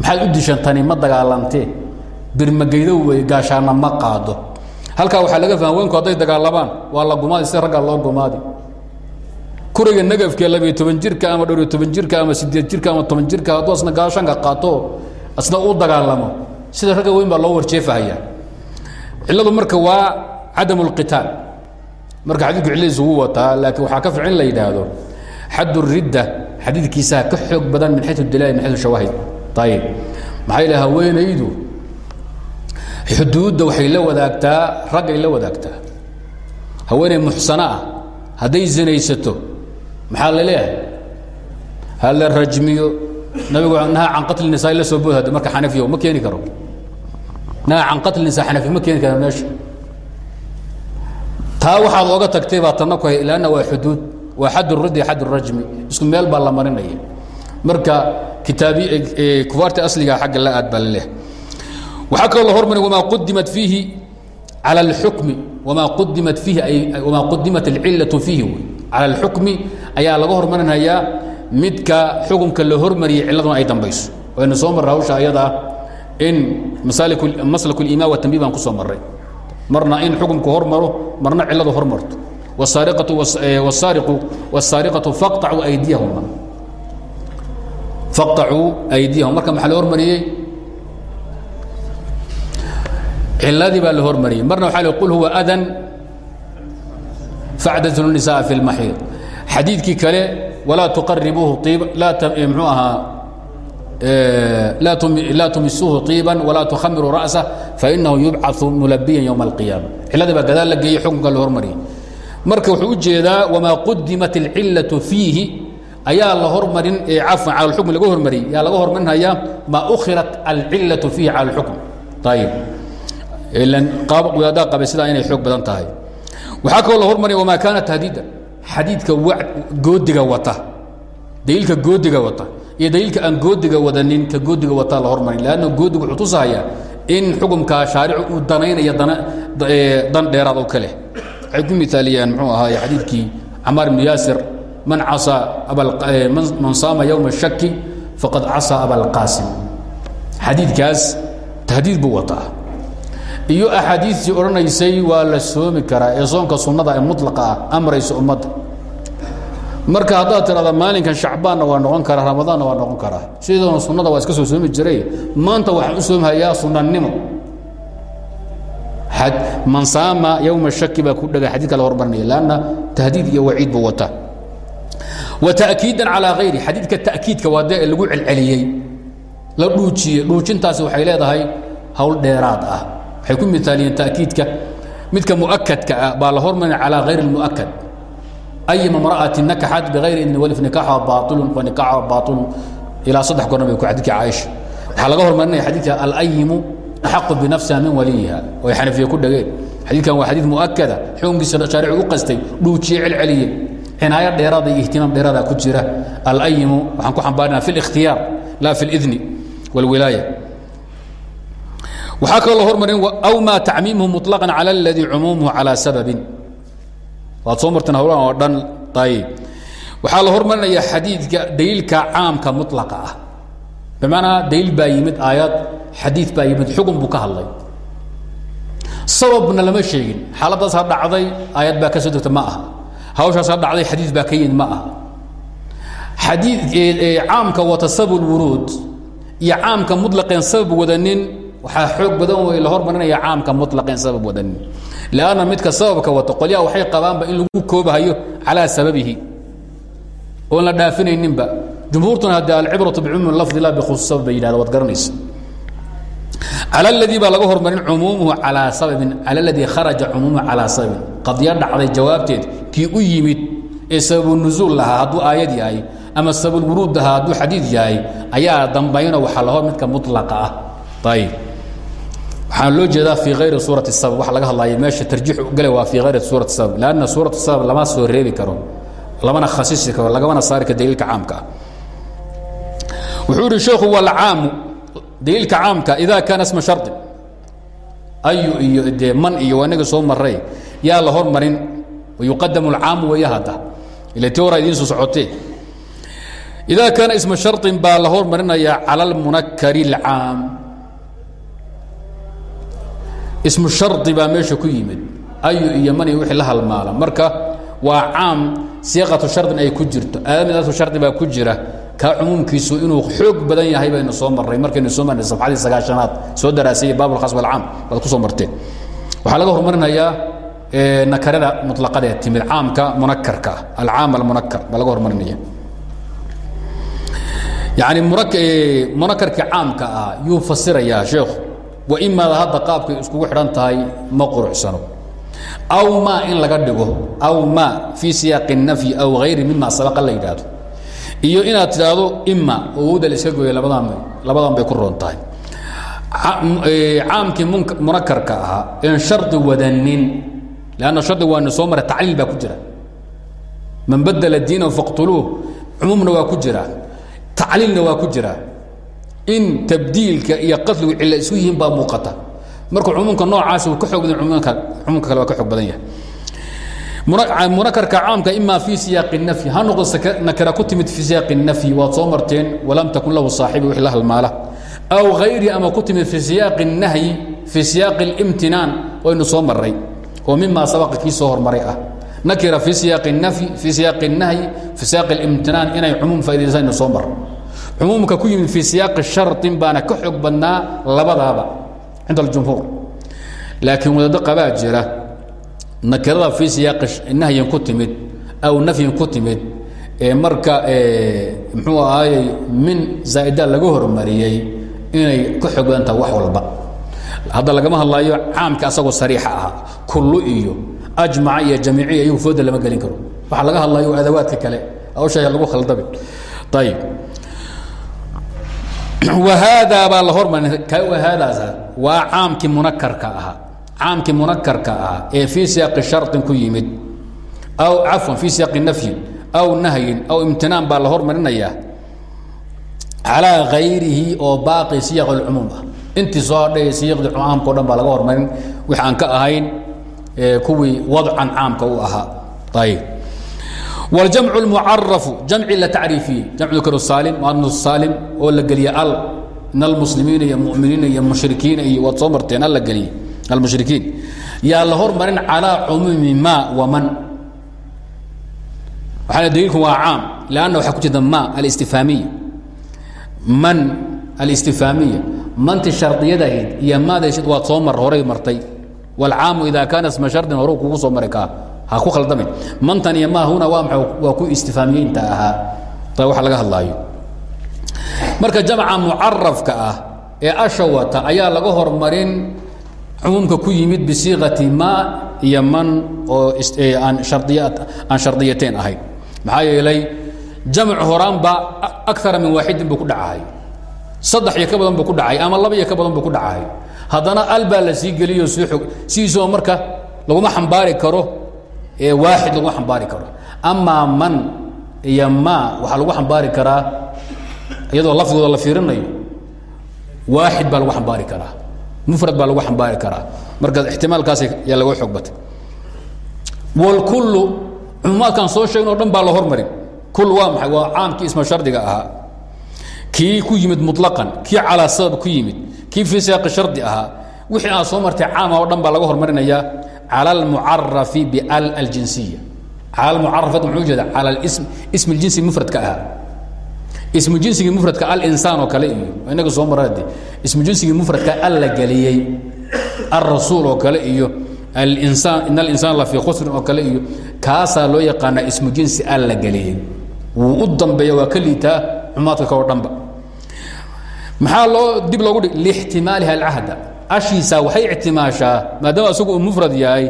maxaad u dishan tani ma dagaalantee birmageydo wey gaashaana ma qaado halkaa waxaa laga fahma wenku hadday dagaalamaan waa la gumaadi sida raggaa loo gumaadi kuriga nagafke labiyo toban jirka ama dhowriyo toban jirka ama sideed jirka ama toban jirka hadduu asna gaashanka qaato asna u dagaalamo. Sida ragga weyn baa loo warjeefahaya. Cilladu marka waa cadamu اlqitaal marka xadidku cilladiisa wuu wataa laakiin waxaa ka fiican la yidhaahdo xaddu ridda xadiidkiisaa ka xoog badan min xayu dalail min xayu shawaahid. Ayib maxaa yidhaha haweenaydu xuduudda waxay la wadaagtaa raggay la wadaagtaa. Haweeney muxsano ah hadday zinaysato maxaa la leeyahay? Ha la rajmiyo? Nabigu naha can qatli nisaa la soo boodhad marka xanafiyo ma keeni karo. Naha can qatli nisaa xanafi ma keeni karo meesha. Taa waxaad oga tagtay baa tanna ku hay lanna waa xuduud waa xad rudi xad rajmi. Isku meel baa la marinaya. Marka kitaabi kufaarta asliga xagga la aad baa laleh waxaa kaloo la hormari wamaa qudimat fiihi calى اlxukmi wamaa qudimat fiihi wamaa qudimat اlcilaةu fiihi wy calى اlxukmi ayaa laga hormarinayaa midka xukumka la hormariyay ciladuna ay dambayso waynu soo marra hawsha ayadaa in maslak اliman watanbi baan ku soo marray marna in xukumku hormaro marna ciladu hormarto wاsaariqatu faqطacuu aydiyahuma faqطacuu aydiyahum marka maxaa la hormariyey ciladii baa la hormariyey marna waa l qul huwa adan facdatu الnisaء fi اlmaxiid xadiidkii kale walaa tuqaribuuhu iib mxuu ahaa laa tumisuuhu طiiba walaa tukhamiruu ra'sah fainahu yubcaثu mulabiyan ywma اlqiyaama ciladii baa gadaal la geeyey xukunka la hormariyey marka wuxuu u jeedaa wamaa qudimat اlcilaةu fiihi ayaa la hormarin cafan cala اlxukm laga hormariyey yaa laga hormarinhayaa maa ukhirat alcilaةu fiihi cala اlxukm ayib qabe sidaa inay xoog badan tahay. Waxaa kaloo la hormarya wamaa kaana tahdiida xadiidka goodiga wata. Daliilka goodiga wata. Iyo daliilka aan goodiga wadanin ka goodiga wataa la hormarin lanna goodiga wuxuu tusahayaa in xukumkaa shaaricu uu danaynaya dan dheeraad oo kale. Waxay ku miaaliyaan mxuu ahaay xadiidkii camaar ibnu yaasir man casaa man saama yowma shaki faqad casaa abalqaasim xadiidkaas tahdiid buu wataa iyo axaadiistii odhanaysay waa la soomi karaa ee soonka sunnada ee mulaqa ah amraysa ummadda. Marka haddaad tidhahda maalinkan shacbaanna waa noqon karaa ramadaanna waa noqon karaa sidoona sunnada waa iska soo soomi jiray maanta waxaan u soomhayaa sunannimo man saama yowma shaki baa ku dhega xadidka la hormarinaya lanna tahdiid iyo waciid buu wata wa ta'kiidan calaa hayri xadiidka ta'kiidka waa dee lagu celceliyey la dhuujiyey. Dhuujintaasi waxay leedahay hawl dheeraad ah waxay ku miaaliyeen takiidka midka muakadka ah baa la hormarin calaa hayr اmuakad ayma mra'ati nakaxat bغayri idni walif nikaxa baailu wanikaxa baailu ilaa saddex gorna bay ku xadidka caaisha waxaa laga hormarinaya xadiidka alayimu axaqu binafsiha min waliyiha oo ay xanafiya ku dhageen xadiidkan waa xadiid muakada xukunkiisa shaaricu u qastay dhuujiye celceliye cinaayo dheeraada iyo ihtimaam dheeraada ku jira alayimu waxaan ku xambaarina fi اlاkhtiyaar la fi اlidni wاlwilaaya waxaa kaloo la hormarin aw maa tacmiimhu muطlaqan calى اladii cumuumuhu calى sababin waad soo marteen hawlahan oo dhan ayib waxaa la hormarinayaa xadiidka daliilka caamka mulaqa ah bimacnaa daliil baa yimid aayad xadiid baa yimid xugun buu ka hadlay sababna lama sheegin xaaladaas ha dhacday aayad baa ka soo degta ma aha hawshaas ha dhacday xadiid baa ka yimid ma aha xadii caamka wata sabab wuruud iyo caamka mulaqeen sabab wadanin waxaa xoog badan wey la hormarinaya caamka mulaqeen sabab wadanin lanna midka sababka wata qolyaha waxay qabaanba in lagu koobahayo calaa sababihi. Oon la dhaafinayninba. Jumhuurtuna hadde alcibratu bicumuumi lafdi la bikhusuus sabab bay yidhahda waad garanaysa cala aladii baa laga hormarin cumuumuhu calaa sababin cala aladii kharaja cumuumuhu calaa sababin. Qadya dhacday jawaabteed kii u yimid ee sababunuzuul lahaa hadduu aayad yahay ama sababulwuruud lahaa hadduu xadiid yahay ayaa dambayno waxaa lahor midka mulaqa ah. Ayib waxaan loo jeedaa fii hayri suurati sabab. Waxa laga hadlaya meesha tarjiixu gale waa fii hayri suurati sabab. Lanna suuratu sabab lama soo reebi karo. Lamana khasisi karo lagamana saari karo daliilka caamka ah. Wuxuu yihi sheekhu walcaamu daliilka caamka ida kaana isma shardin ayu iyo dee man iyo anaga soo maray yaa la hormarin wayuqadamu alcaamu weeye hadda ila ti horaa idiin soo socotee. Ida kaana isma shardin baa la hormarinayaa cala almunakari اlcaam ismu shardi baa meesha ku yimid. Ayu iyo man iyo wixii la halmaala. Marka waa caam siiqatu shardin ay ku jirto. Aadamidaatu shardi baa ku jira. Kaa cumuumkiisu inuu xoog badan yahay baynu soo marray. Markaynu soo marnay safxadii sagaashanaad soo daraasayey baab alkhas walcaam baad ku soo marteen. Waxaa laga hormarinayaa nakarada muطlaqadee timid caamka munakarka ah alcaam almunakar baa laga hormarinaya yani munakarkii caamka ah yuu fasirayaa sheekhu waimaada hadda qaabkay iskugu xidhan tahay ma quruxsano aw ma in laga dhigo aw ma fii siyaaqi الnafyi aw hayri mima sabaqa la yidhaahdo. Iyo inaad tidhaahdo ima owda la iska gooya labadan labadan bay ku roon tahay. Caamkii munakarka ahaa en shardi wadanin lanna shardi waana soo mara tacliil baa ku jira. Man badla diinahu faqtuluuh cumuumna waa ku jira. Tacliilna waa ku jira in tabdiilka iyo qatligu cilo isu yihiin baa muuqata. Marka cumuumka noocaas ka oogda umumka kale waa ka oog badan yahay. Munakarka ah, caamka ima fii siyaaqi nafyi. Ha noqdo nakira ku timid fii siyaaqi nafyi waad soo marteen walam takun lahu saaxibi wix la halmaala. Aw hayri ama ku timid fii siyaaqi nahyi fii siyaaqi اlimtinaan waynu soo maray oo mimaa sabaqa kii soo hormaray ah. Nakira fii siyaaqi nafyi fii siyaaqi nahyi fii siyaaqi اlimtinaan inay cumuum faa'idaysaan inu soo mar cumuumka ku yimid fii siyaaqi shardin baana ka xoog badnaa labadaaba cinda aljumhuur. Laakiin wadado qabaa jira nakirada fii siyaaqi nahyin ku timid aw nafyin ku timid ee marka muxuu ahaayey min zaa'ida laga hormariyey inay ka xoog badan tahay wax walba. Hadda lagama hadlayo caamka asagoo sariixa ahaa kullu iyo ajmaca iyo jamiiciya iyagu fooda lama gelin karo. Waxaa laga hadlayo adawaadka kale hawshaa lagu khaldabi. Ayib whaada baa la hormarin haadaas waa caamkii munakarka ahaa. Caamkii munakarka ahaa ee fii siyaaqi shardin ku yimid. Aw cafwan fii siyaaqi nafyin aw nahyin aw imtinaan baa la hormarinayaa. Calaa hayrihi oo baaqi siyaq اlcumuum ah. Intii soo hadhay siyaqdii caamka o dhan baa laga hormarin. Wix aan ka ahayn kuwii wadcan caamka u ahaa. Ayb wاljamc اlmucarafu jamci la tacriifiye jamc dukr saalim muanus saalim oo la geliye al min almuslimiina iyo muminiina iyo mushrikiina iyo waad soo marteen al la geliye almushrikiin yaa la hormarin calىa cumuumi ma wa man waxaa daliilku waa caam lanna waxaa ku jirta ma alistifaamiya man alistifaamiya manti shardiyadahayd iyo maadayd waad soo mar horay martay wاlcaamu ida kaana isma shardin horu kugu soo mari kaa ha ku khaldamin mantan iyo ma huna waa maa waa ku istifaamiyeynta ahaa ta waxa laga hadlaayo. Marka jamca mucarafka ah ee asha wata ayaa laga hormarin cumuumka ku yimid bisiiqati ma iyo man oo aan shardiyateen ahayn. Maxaa yeelay jamc horaanba akara min waaxidin buu ku dhacahay saddex iyo ka badan buu ku dhacay ama laba iyo ka badan buu ku dhacahay haddana al baa la sii geliyo sii og sidiisoo marka laguma xambaari karo ee waaxid laguma xambaari karo. Amaa man iyo ma waxaa lagu xambaari karaa iyadoo lafdigooda la fiirinayo. Waaxid baa lagu xambaari karaa. Mufrad baa lagu xambaari karaa. Marka ixtimaalkaas yaa laga xoog batay. Wاlkullu cumumaadkan soo sheegn o dhan baa la hormarin. Kul waa maxay? Waa caamkii isma shardiga ahaa. Kii ku yimid muطlaqan kii calaa sabab ku yimid kii fii siyaaqi shardi ahaa. Wixii aad soo martay caama o dhan baa laga hormarinayaa calى اlmucarafi bal aljinsiya calى mucarafat muxuu jeeda calى ism ism اljinsi mufradka ahaa ismu jinsigii mufradka alinsaan oo kale iyo inaga soo marade ismu jinsigii mufradka al la geliyey alrasuul oo kale iyo alinsaan in alinsaan la fii khusrin oo kale iyo kaasaa loo yaqaanaa ismu jinsi al la geliyey wuu u dambeeya waa ka liitaa xumaadka kao dhanba maxaa loo dib loogu dhig lixtimaaliha alcahda ashiisa waxay ictimaashaa maadaama isagu uu mufrad yahay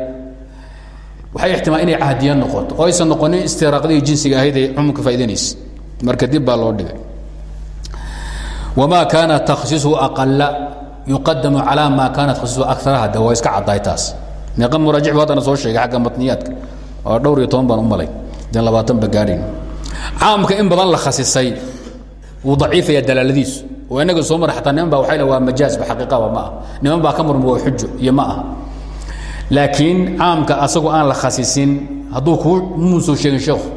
waxay ixtimaal inay cahdiya noqoto oo aysan noqonin istiraaqdii jinsiga ahayd ee cumumka faa'idanaysa marka dib baa loo dhigay. Wma kaana takhsiisuhu aqala yuqadamu calى ma kaana takhsiisuhu akaraha de waa iska caddahay taas. Meeqa muraajix bu haddana soo sheegay xagga matniyaadka. Oo dhowr iyo toban baan u malay. Den labaatan ba gaadhayn caamka in badan la khasisay wuu daciifaya dalaaladiisu oo inaga soo mara xataa niman baa waxay le waa majaazba xaqiiqaba ma ah niman baa ka murma waa xujo iyo ma aha. Laakiin caamka asagoo aan la khasisin hadduu kuu muu soo sheegin sheekhu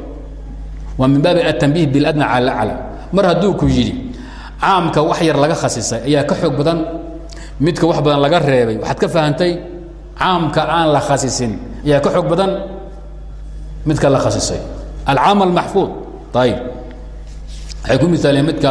waa min baabi atanbiih biladna cala acla mar hadduu ku yidhi caamka wax yar laga khasisay ayaa ka xoog badan midka wax badan laga reebay. Waxaad ka fahantay caamka aan la khasisin ayaa ka xoog badan midka la khasisay. Alcaam almaxfuud ayib waxay ku misaaleen midka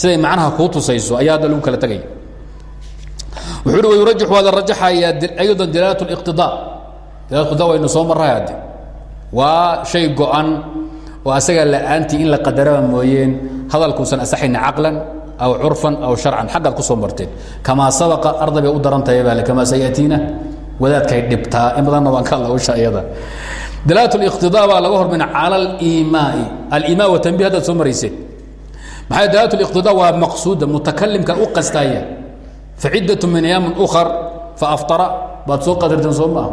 siday macnaha kuu tusayso ayaa hadda lagu kala tegaya wuxuu uhi wayurajix waada rajaxayaa aydan dilaalat اliqtidaa dilala iqtida. Waynu soo marrahay hadde waa shay go-an oo asaga la'aantii in la qadaraba mooyeen hadalkuusan asaxayna caqlan aw curfan aw sharcan xaggaad ku soo marteen. Kamaa sabaqa arda bay u daran tahay baale kamaa sayatiina wadaadkay dhibtaa. In badanna waan ka hadla ayada dilaalat اliqtidaa baa laga hormarin cala aliimaai alimaa wa tanbih haddaad soo marayseen maxaa dalaalat اliqtidaa waa maqsuuda mutakalimka u qastaaya faciddaة min ayaamin ukar faaftara baad soo qadarteen soo maaha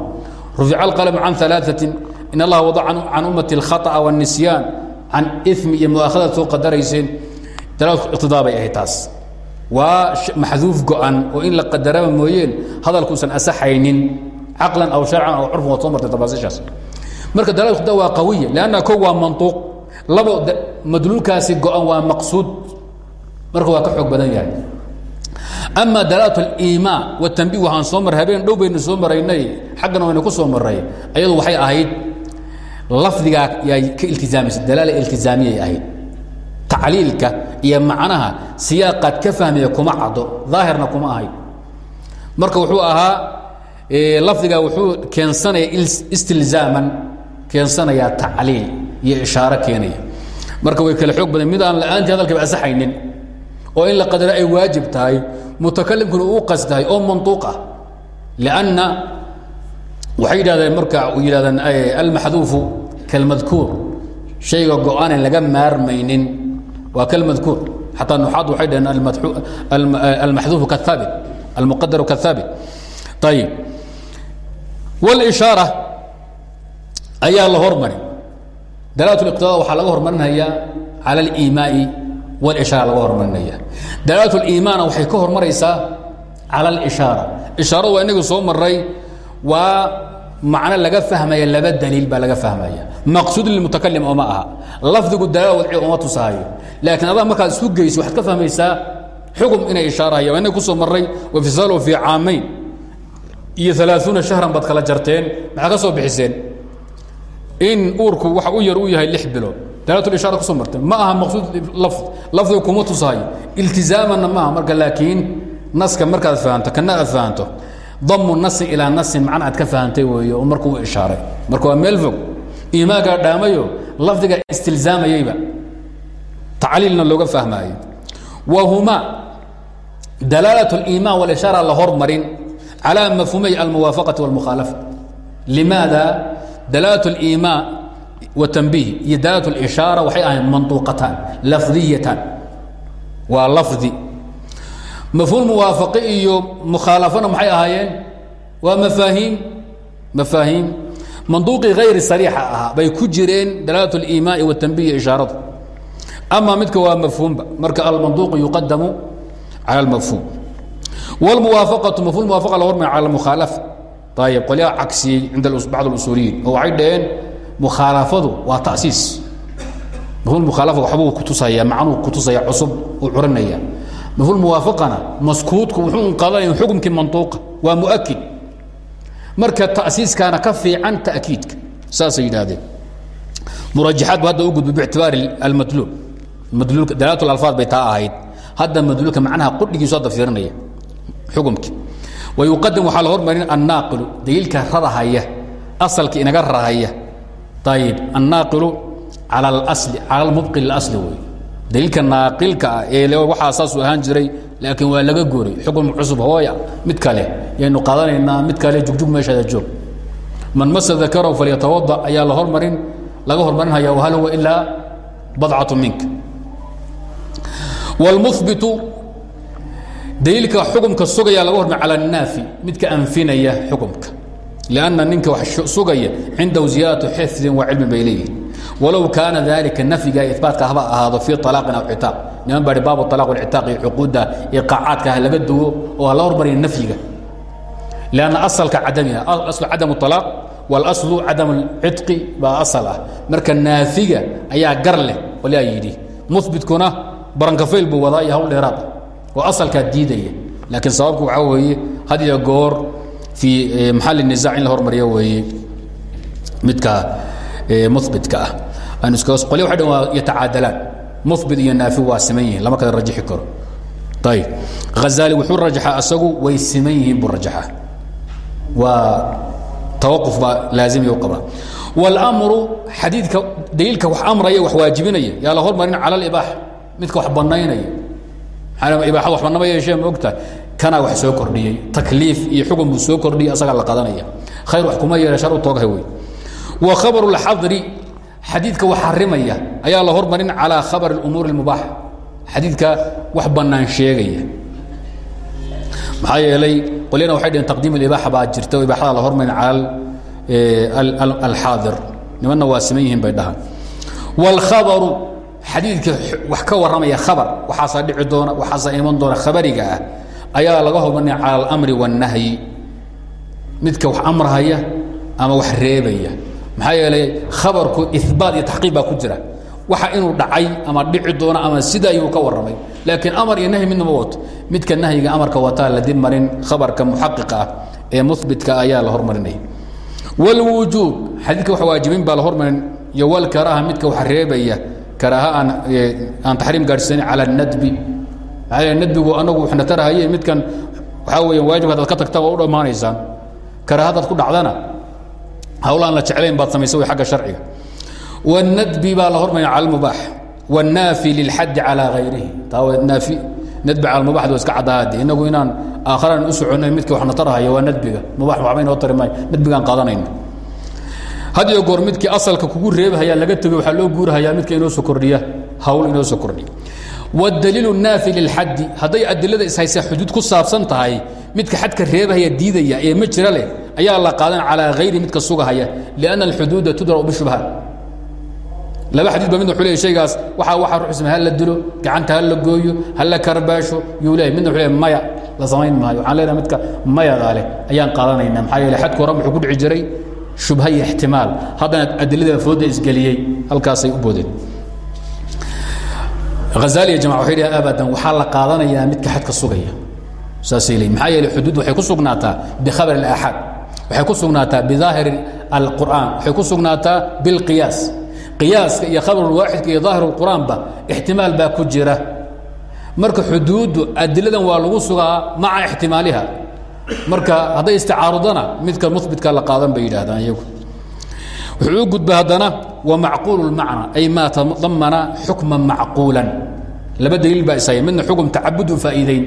rufica alqalm can ثalaaثaةi in allaha wada can ummati اlkhaطأa wالnisyaan can imi iyo muaakhadaad soo qadarayseen dalaalat iqtidaa bay ahayd taas waa maxduuf go-an oo in la qadaraba mooyeen hadalkuusan asaxaynin caqlan aw sharcan aw curfan waad soo martay tafaasiishaas marka dalaalat iqtidaa waa qawiya lanna ko waa manطuuq labo madluulkaasi go-an waa maqsuud. Marka waa ka xoog badan yahay. Ama dalaalat اliimaa watanbih waxaan soo maray habeen dhow baynu soo maraynay xaggana waynu ku soo maray. Ayadu waxay ahayd lafdigaa yay ka iltizaamaysa dalaala iltizaamiyay ahayd. Tacliilka iyo macnaha siyaaqaad ka fahmaya kuma caddo daahirna kuma ahayd marka wuxuu ahaa lafdigaa wuxuu keensanaya istilzaaman keensanayaa tacliil iyo ishaaro keenaya. Marka way kale xoog badan mid aan la'aantii hadalkaba asaxaynin oo in la qadaro ay waajib tahay mutakalimkuna uu qasdahay oo manطuuq ah. Lanna waxay yidhahdeen marka yidhahdeen almaxduufu kalmadkuur. Shayga go'aanan laga maarmaynin waa kalmadkuur. Xataa nuxaad waxay dhaheen almaxduufu kahaabit almuqadaru kahaabit ayib wاlishaara ayaa la hormari dalaalat اliqtidaa waxaa laga hormarinhayaa cala اliimaai wاlishaara laga hormarinaya dalaalat اliimaana waxay ka hormaraysaa cala اlishaara ishaaradu waa inagu soo maray waa macno laga fahmaya laba daliil baa laga fahmaya maqsuud lilmutakalim oo ma aha lafdigu dalaal wadci uma tusaayo laakiin adaa markaad isku geyso waxaad ka fahmaysaa xugum inay ishaarahaya waa inaga kusoo maray wafisaalu fii caamayn iyo alaaثuuna shahran baad kala jarteen maxaa ka soo bixiseen in uurku wa u yar u yahay lix bilood. Dalaatulishaara ku soo martay. Ma aha maqsuud lafdiga kuma tusaayo iltizaamanna maaha marka laakiin naska markaad fahamto kana aad fahamto damu nasi ilaa nasin macna aad ka fahamtay weeye marka u ishaaray. Marka waa meel fog. Iimaankaa dhaamayo lafdiga istilzaamayeyba. Tacliilna looga fahmaayo. Wahumaa dalaalatu اliiman walishaara la hormarin calaa mafhumay almuwaafaqati wاlmukhalafa limaada dalaalat اliimaa watanbiih iyo dalaalat اlishaara waxay ahayn manduuqatan lafdiyatan waa lafdi mafhuum muwaafaqi iyo mukhaalafana maxay ahaayeen waa mafaahiim mafaahiim manduuqii hayri sariixa ahaa bay ku jireen dalaalat اliimaai watanbiih ishaaradu ama midka waa mafhuumba marka almanduuqu yuqadamu cala اlmafhuum wاlmuwaafaqatu mafhum muwaafaqa la hormaya cala اlmukhaalafa ayib qolyaha cagsiyey cinda bacd اlusuuliyiin oo waxay dhaheen mukhaalafadu waa tasiis mafhum mukhaalafa waxbuu kutusaya macnuu kutusaya cusub uu curinaya mafhum muwaafaqana maskuudku wuxuu qadanaya xukumkii manduuqa waa muakid marka tasiiskaana ka fiican ta'kiidka saasay yidhaahdeen murajaxaad bu hadda u gudbay biictibaari almadluul madluulka dalaalat alfaad bay taa ahayd hadda madluulka macnaha qudhigiisu hadda fiirinaya xukumkii wayuqadam waxaa la hormarin annaaqilu daliilka rarahaya asalka inaga rarahaya ayib annaaqilu cala alasli cala almubqi lilasli wey daliilka naaqilka ah ee waxaa saasuu ahaan jiray laakiin waa laga gooray xukun cusub hooya mid kale yaynu qaadanaynaa mid kale jugjug meeshaada joog man masa dakarahu falyatawada ayaa la hormarin laga hormarinhaya wahal huwa ilaa badcatu minka wاlmuhbitu daliilka xukumka sugaya laga hormar cala الnaafi midka anfinaya xukumka lanna ninka wax sugaya cindahu ziyaadatu xifdin wa cilmin bay leeyihin walow kaana dalika nafyiga ibaatka haba ahaado fii alaaqin aw citaaq niman baa baabu alaq wlcitaaq iyo cuquudda iqaacaadka ha laga duwo oo ha la hormariya nafyiga lanna asalka cadamiha aslu cadam alaaq wاlaslu cadam اlcidqi baa asal ah marka naafiga ayaa gar leh walaa yidhi mubitkuna barankafayl buu wadaa iyo hawl dheeraad ah oo asalkaa diidaya laakiin sababku waxaa weeye had iyo goor fii maxal niزaac in la hormariyo weeye midka mubitka ah aynu iskaga qolya waxay dhan waa yatacaadalaan mubit iyo naafi waa siman yihin lama kala rajixi karo ayib hazaali wuxuu rajaxaa asagu way siman yihiin buu rajaxaa waa tawaquf baa laazimaya u qabaa wاlmru xadiidka daliilka wax amraya wax waajibinaya yaa la hormarin cala اlibaaxa midka wax banaynaya ibaaxada wax banama yeeshee ma ogtahay kanaa wax soo kordhiyey takliif iyo xukun buu soo kordhiyey asagaa la qadanaya khayr wax kuma yeele shar u tooghay wey wa khabaru اlxadri xadiidka wax xarimaya ayaa la hormarin calىa khabar اumuur اmubaaxa xadiidka wax bannaan sheegaya maxaa yeelay qolyana waxay dhaheen taqdiim اibaaxa baa jirta o ibaaxada la hormarin cala alxaadir nimanna waa siman yihiin bay dhahaan wاlkhabaru xadiidka wax ka waramaya khabar waxaasa dhici doona waxaasa iman doona khabariga ah ayaa laga hubanaya cala alamri waannahyi midka wax amrahaya ama wax reebaya. Maxaa yeelay khabarku ibaat iyo taxqiiq baa ku jira. Waxa inuu dhacay ama dhici doono ama sida ayuu ka waramay. Laakiin amar iyo nahy midnama wato midka nahyiga amarka wataa la dibmarin khabarka muxaqiqa ah ee mubitka ayaa la hormarinaya wlwujuub xadiidka wax waajibin baa la hormarin. Iyo walkaraha midka wax reebaya karaaha aan taxriim gaadhsiisanin cala nadbi. Maaa nadbigu anagu natarhayen midkan waxaa weya waajibka hadaad ka tagtaba u dhammaanaysaan. Karaha hadaad ku dhacdana hawl aan la jeclayn baad samaysa way agga sharciga wاnadbi baa la hormaya cala mubaax wاnaafi lilxadi calaa hayrihi tnaafi nadbi cala mubaxd wa iska caddaade inagu inaan aakharaan u soconay midkii wax natarhaya waa nadbiga. Mubax waxba inoo tari maayo. Nadbigaan qaadanayna had iyo goor midkii asalka kugu reebahaya laga tegey waxaa loo guurahayaa midka inoo soo kordhiya hawl inoo soo kordhiya. Wdaliilu naafi lilxaddi hadday adilada ishaysa xuduud ku saabsan tahay midka xadka reebahaya diidaya ee ma jira leh ayaa la qaadan calaa hayri midka sugahaya lianna alxuduuda tudra'u bishubha laba xadiid ba midna wuxuu leey shaygaas waxaa waxaa ruxsma ha la dilo gacanta ha la gooyo ha la karbaasho yuu leehay midna wuxuu leey maya la samayn maayo. Waxaan leenahay midka mayadaa leh ayaan qaadanaynaa. Maxaa yeele xadka horan wuxuu ku dhici jiray shubha iyo ixtimaal. Haddana adilada fooda isgeliyey halkaasay u boodeen. Hazaali iyo jamac waxay abadan waxaa la qaadanayaa midka xadka sugaya. Saasay leeyiin maxaa xuduud waxay ku sugnaataa bikhabar alaaxaad. Waxay ku sugnaataa bidaahiri alqur'aan. Waxay ku sugnaataa bilqiyaas. Qiyaaska iyo khabarul waaxidka iyo daahiru lqur'aanba ixtimaal baa ku jira. Marka xuduuddu adiladan waa lagu sugaa maca ixtimaaliha marka hadday isticaarudana midka mubitka la qaadan bay yidhahdaan iyagu. Wuxuu u gudba haddana wa macquul اlmacna ay maa tadamana xukma macquulan. Laba daliil baa ishaya midna xukm tacabudu faa'iideyn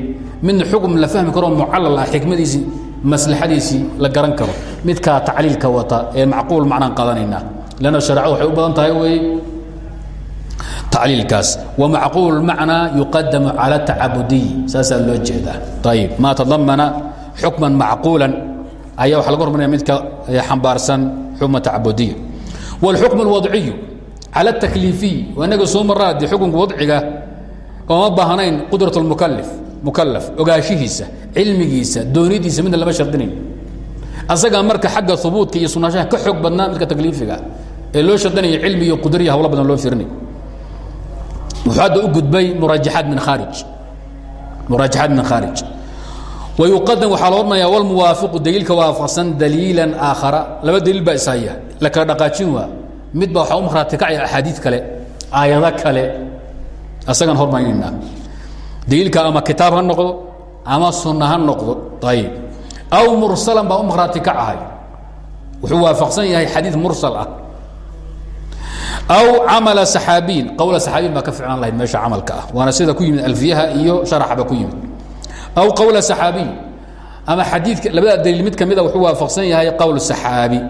midna xukm la fahmi karoo mucallal ah xikmadiisii maslaxadiisii la garan karo. Midkaa tacliilka wata ee macquul macnaan qaadanaynaa lanna shareecadu waxay u badan tahay weeye tacliilkaas wamacquul macnaa yuqadamu cala tacabudiy saasaa loo jeedaa. Ayib maa tadamana xukman macquulan ayaa waxa laga hormarinaya midka xambaarsan xukma tacabudiya wاlxukm اlwadciyu cala اtakliifiy waa inaga soo maraa dee xukunka wadciga ooma baahnayn qudraة اmukalif mukalaf ogaashihiisa cilmigiisa doonidiisa midna lama shardinayn asagaa marka xagga hubuudka iyo sunaashaha ka xoog badnaa midka takliifiga ee loo shardinaya cilmi iyo qudriya hawlo badan loo firinay wuxuu hadda u gudbay muraajaxaat min khaarij muraajaxaat min khaarij wayuqadam waxaa la odhanayaa walmuwaafiqu daliilka waafaqsan daliilan aakhara laba daliil baa ishaya la kala dhaqaajin waa mid baa waxaa u markhaati kacaya axaadiid kale aayado kale asagaan hormarinaynaa daliilka ama kitaab ha noqdo ama sunna ha noqdo ayib aw mursalan baa u markhaati kacahay wuxuu waafaqsan yahay xadiid mursal ah aw camala saxaabiyin qowla saxaabiyin baa ka ficnaan lahayd meesha camalka ah waana sida ku yimid alfiyaha iyo sharaxaba ku yimid aw qwl aaabiy ama xadiika labada daliil mid kamida wuxuu waafaqsan yahay qowl saxaabi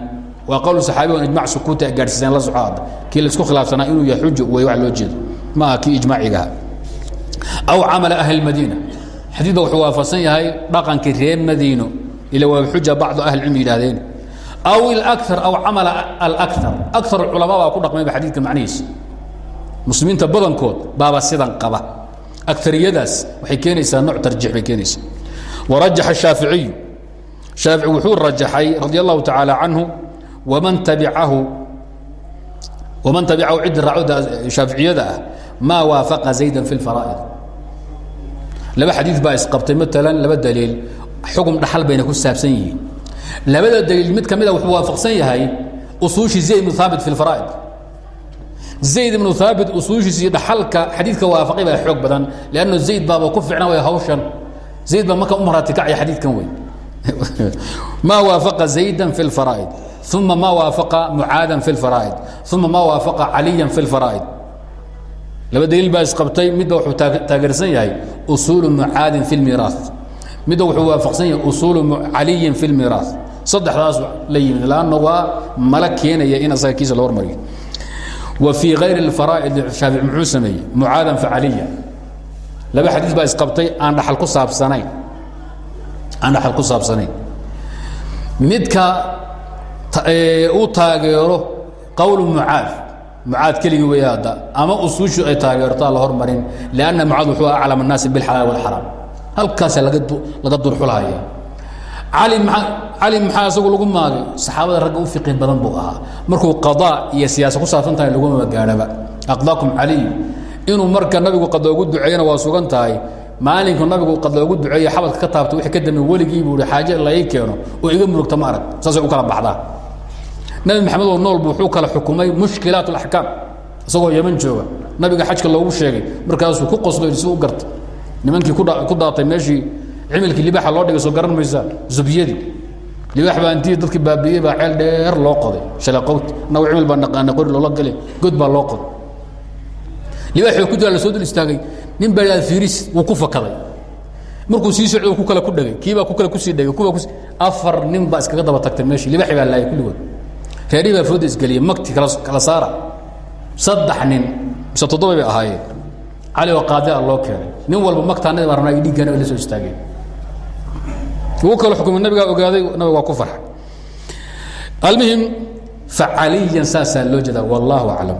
waa qowl saxaabi on ijmac sukuuti a la socda kii la isku khilaafsanaa inuu yahay xuj wey wa loo jeedo maaha kii ijmaacigaha aw camala ahli madiina xadiidba wuxuu waafaqsan yahay dhaqankii reer madiino ila waa xuja bacdu ahli cilmi yidhahdeen aw ilaar aw camala alaar aar culamaa baa ku dhaqmayba xadiidka macnihiisa muslimiinta badankood baaba sidan qaba aariyadaas waay keenysaa no tarji bay keenysa warajaxa shaaficiyu shaafici wuxuu rajaxay radi allahu tacaala canhu waman tabicahu ciddi raacda shaaficiyada ah maa waafaqa zayda fi اlfaraa'id laba xadii baa isqabtay maalan laba daliil. Xukun dhaxal bayna ku saabsan yihiin. Labada daliil mid kamida ah wuxuu waafaqsan yahay usuushii zayd bn haabit fi اlfaraa'id zayd ibnu haabit usuushiisii dhaxalka xadiidka waafaqay baa xoog badan leanno zayd baaba ku ficna way hawshan. Zayd baa marka u marhaati kacaya xadiidkan weyn. Maa waafaqa zaydan fi lfaraa'id uma maa waafaqa mucaadan fi lfaraa'id uma maa waafaqa caliyan fi lfaraa'id laba daliil baa isqabtay midba wuxuu taageersan yahay usuulu mucaadin fi lmiiraas midda wuxuu waafaqsan yahay usuulu caliyin fi lmiiraas saddexdaas la yimid lanna waa mala keenaya in asaga kiisa loo hormariyo wa fii kayri اlfaraa'id shaafici muxuu sameeyey mucaadan fa caliya laba xadiis baa isqabtay aan dhaxal ku saabsanayn aan dhaxal ku saabsanayn midka uu taageero qowlu mucaad mucaad keligii wey hadda ama usuushu ay taageerto aan la hormarin lanna mucaad wuxuu aclam الnaasi biاlxalaal wاlxaraam halkaasa laga laga durxulhaya cali maa cali maxaa isagu lagu maagay saxaabada ragga u fiqih badan buu ahaa. Markuu qadaa iyo siyaasa ku saabsan tahay laguma gaadhaba aqdaakum caliy inuu marka nabigu qada ugu duceeyana waa sugan tahay. Maalinku nabigu qada ugu duceeye xabadka ka taabta wixii ka dambe weligii buu i xaaje la ii keeno. Oo iga murugta ma arag. Saasay u kala baxdaa. Nabi maxamed oo nool bu wuxuu kala xukumay mushkilaat اlaxkaam isagoo yeman jooga. Nabiga xajka loogu sheegay. Markaasuu ku qoslo si u garta nimankii ku daatay meeshii cimilkii libaaxa loo dhigay soo garan maysaa zubiyadii libaax baa intii dadkii baabiiyey baa ceel dheer loo qoday. Shalaqowt annagu cimil baa naqaanay qori loola galay god baa loo qoday. Libaaxii ku jira la soo dul istaagay. Nin baa yidhahda firis wuu ku fakaday. Markuu sii socdo ku kale ku dhegay kii baa ku kale ku sii dhegay kuwa kus afar nin baa iskaga daba tagtay meeshii. Libaaxii baa laayay kulligood reerihii baa fooda isgeliyey magti kala kala saara. Saddex nin mise toddoba bay ahaayeen. Cali oo qaadila loo keenay. Nin walba magtaanadi baa rabnaa dhiiggana ay la soo istaageen wuu kala xukumay nabigaa ogaaday nabiga waa ku farxay. Almuhim facaliyan saasaa loo jeedaa wallahu aclam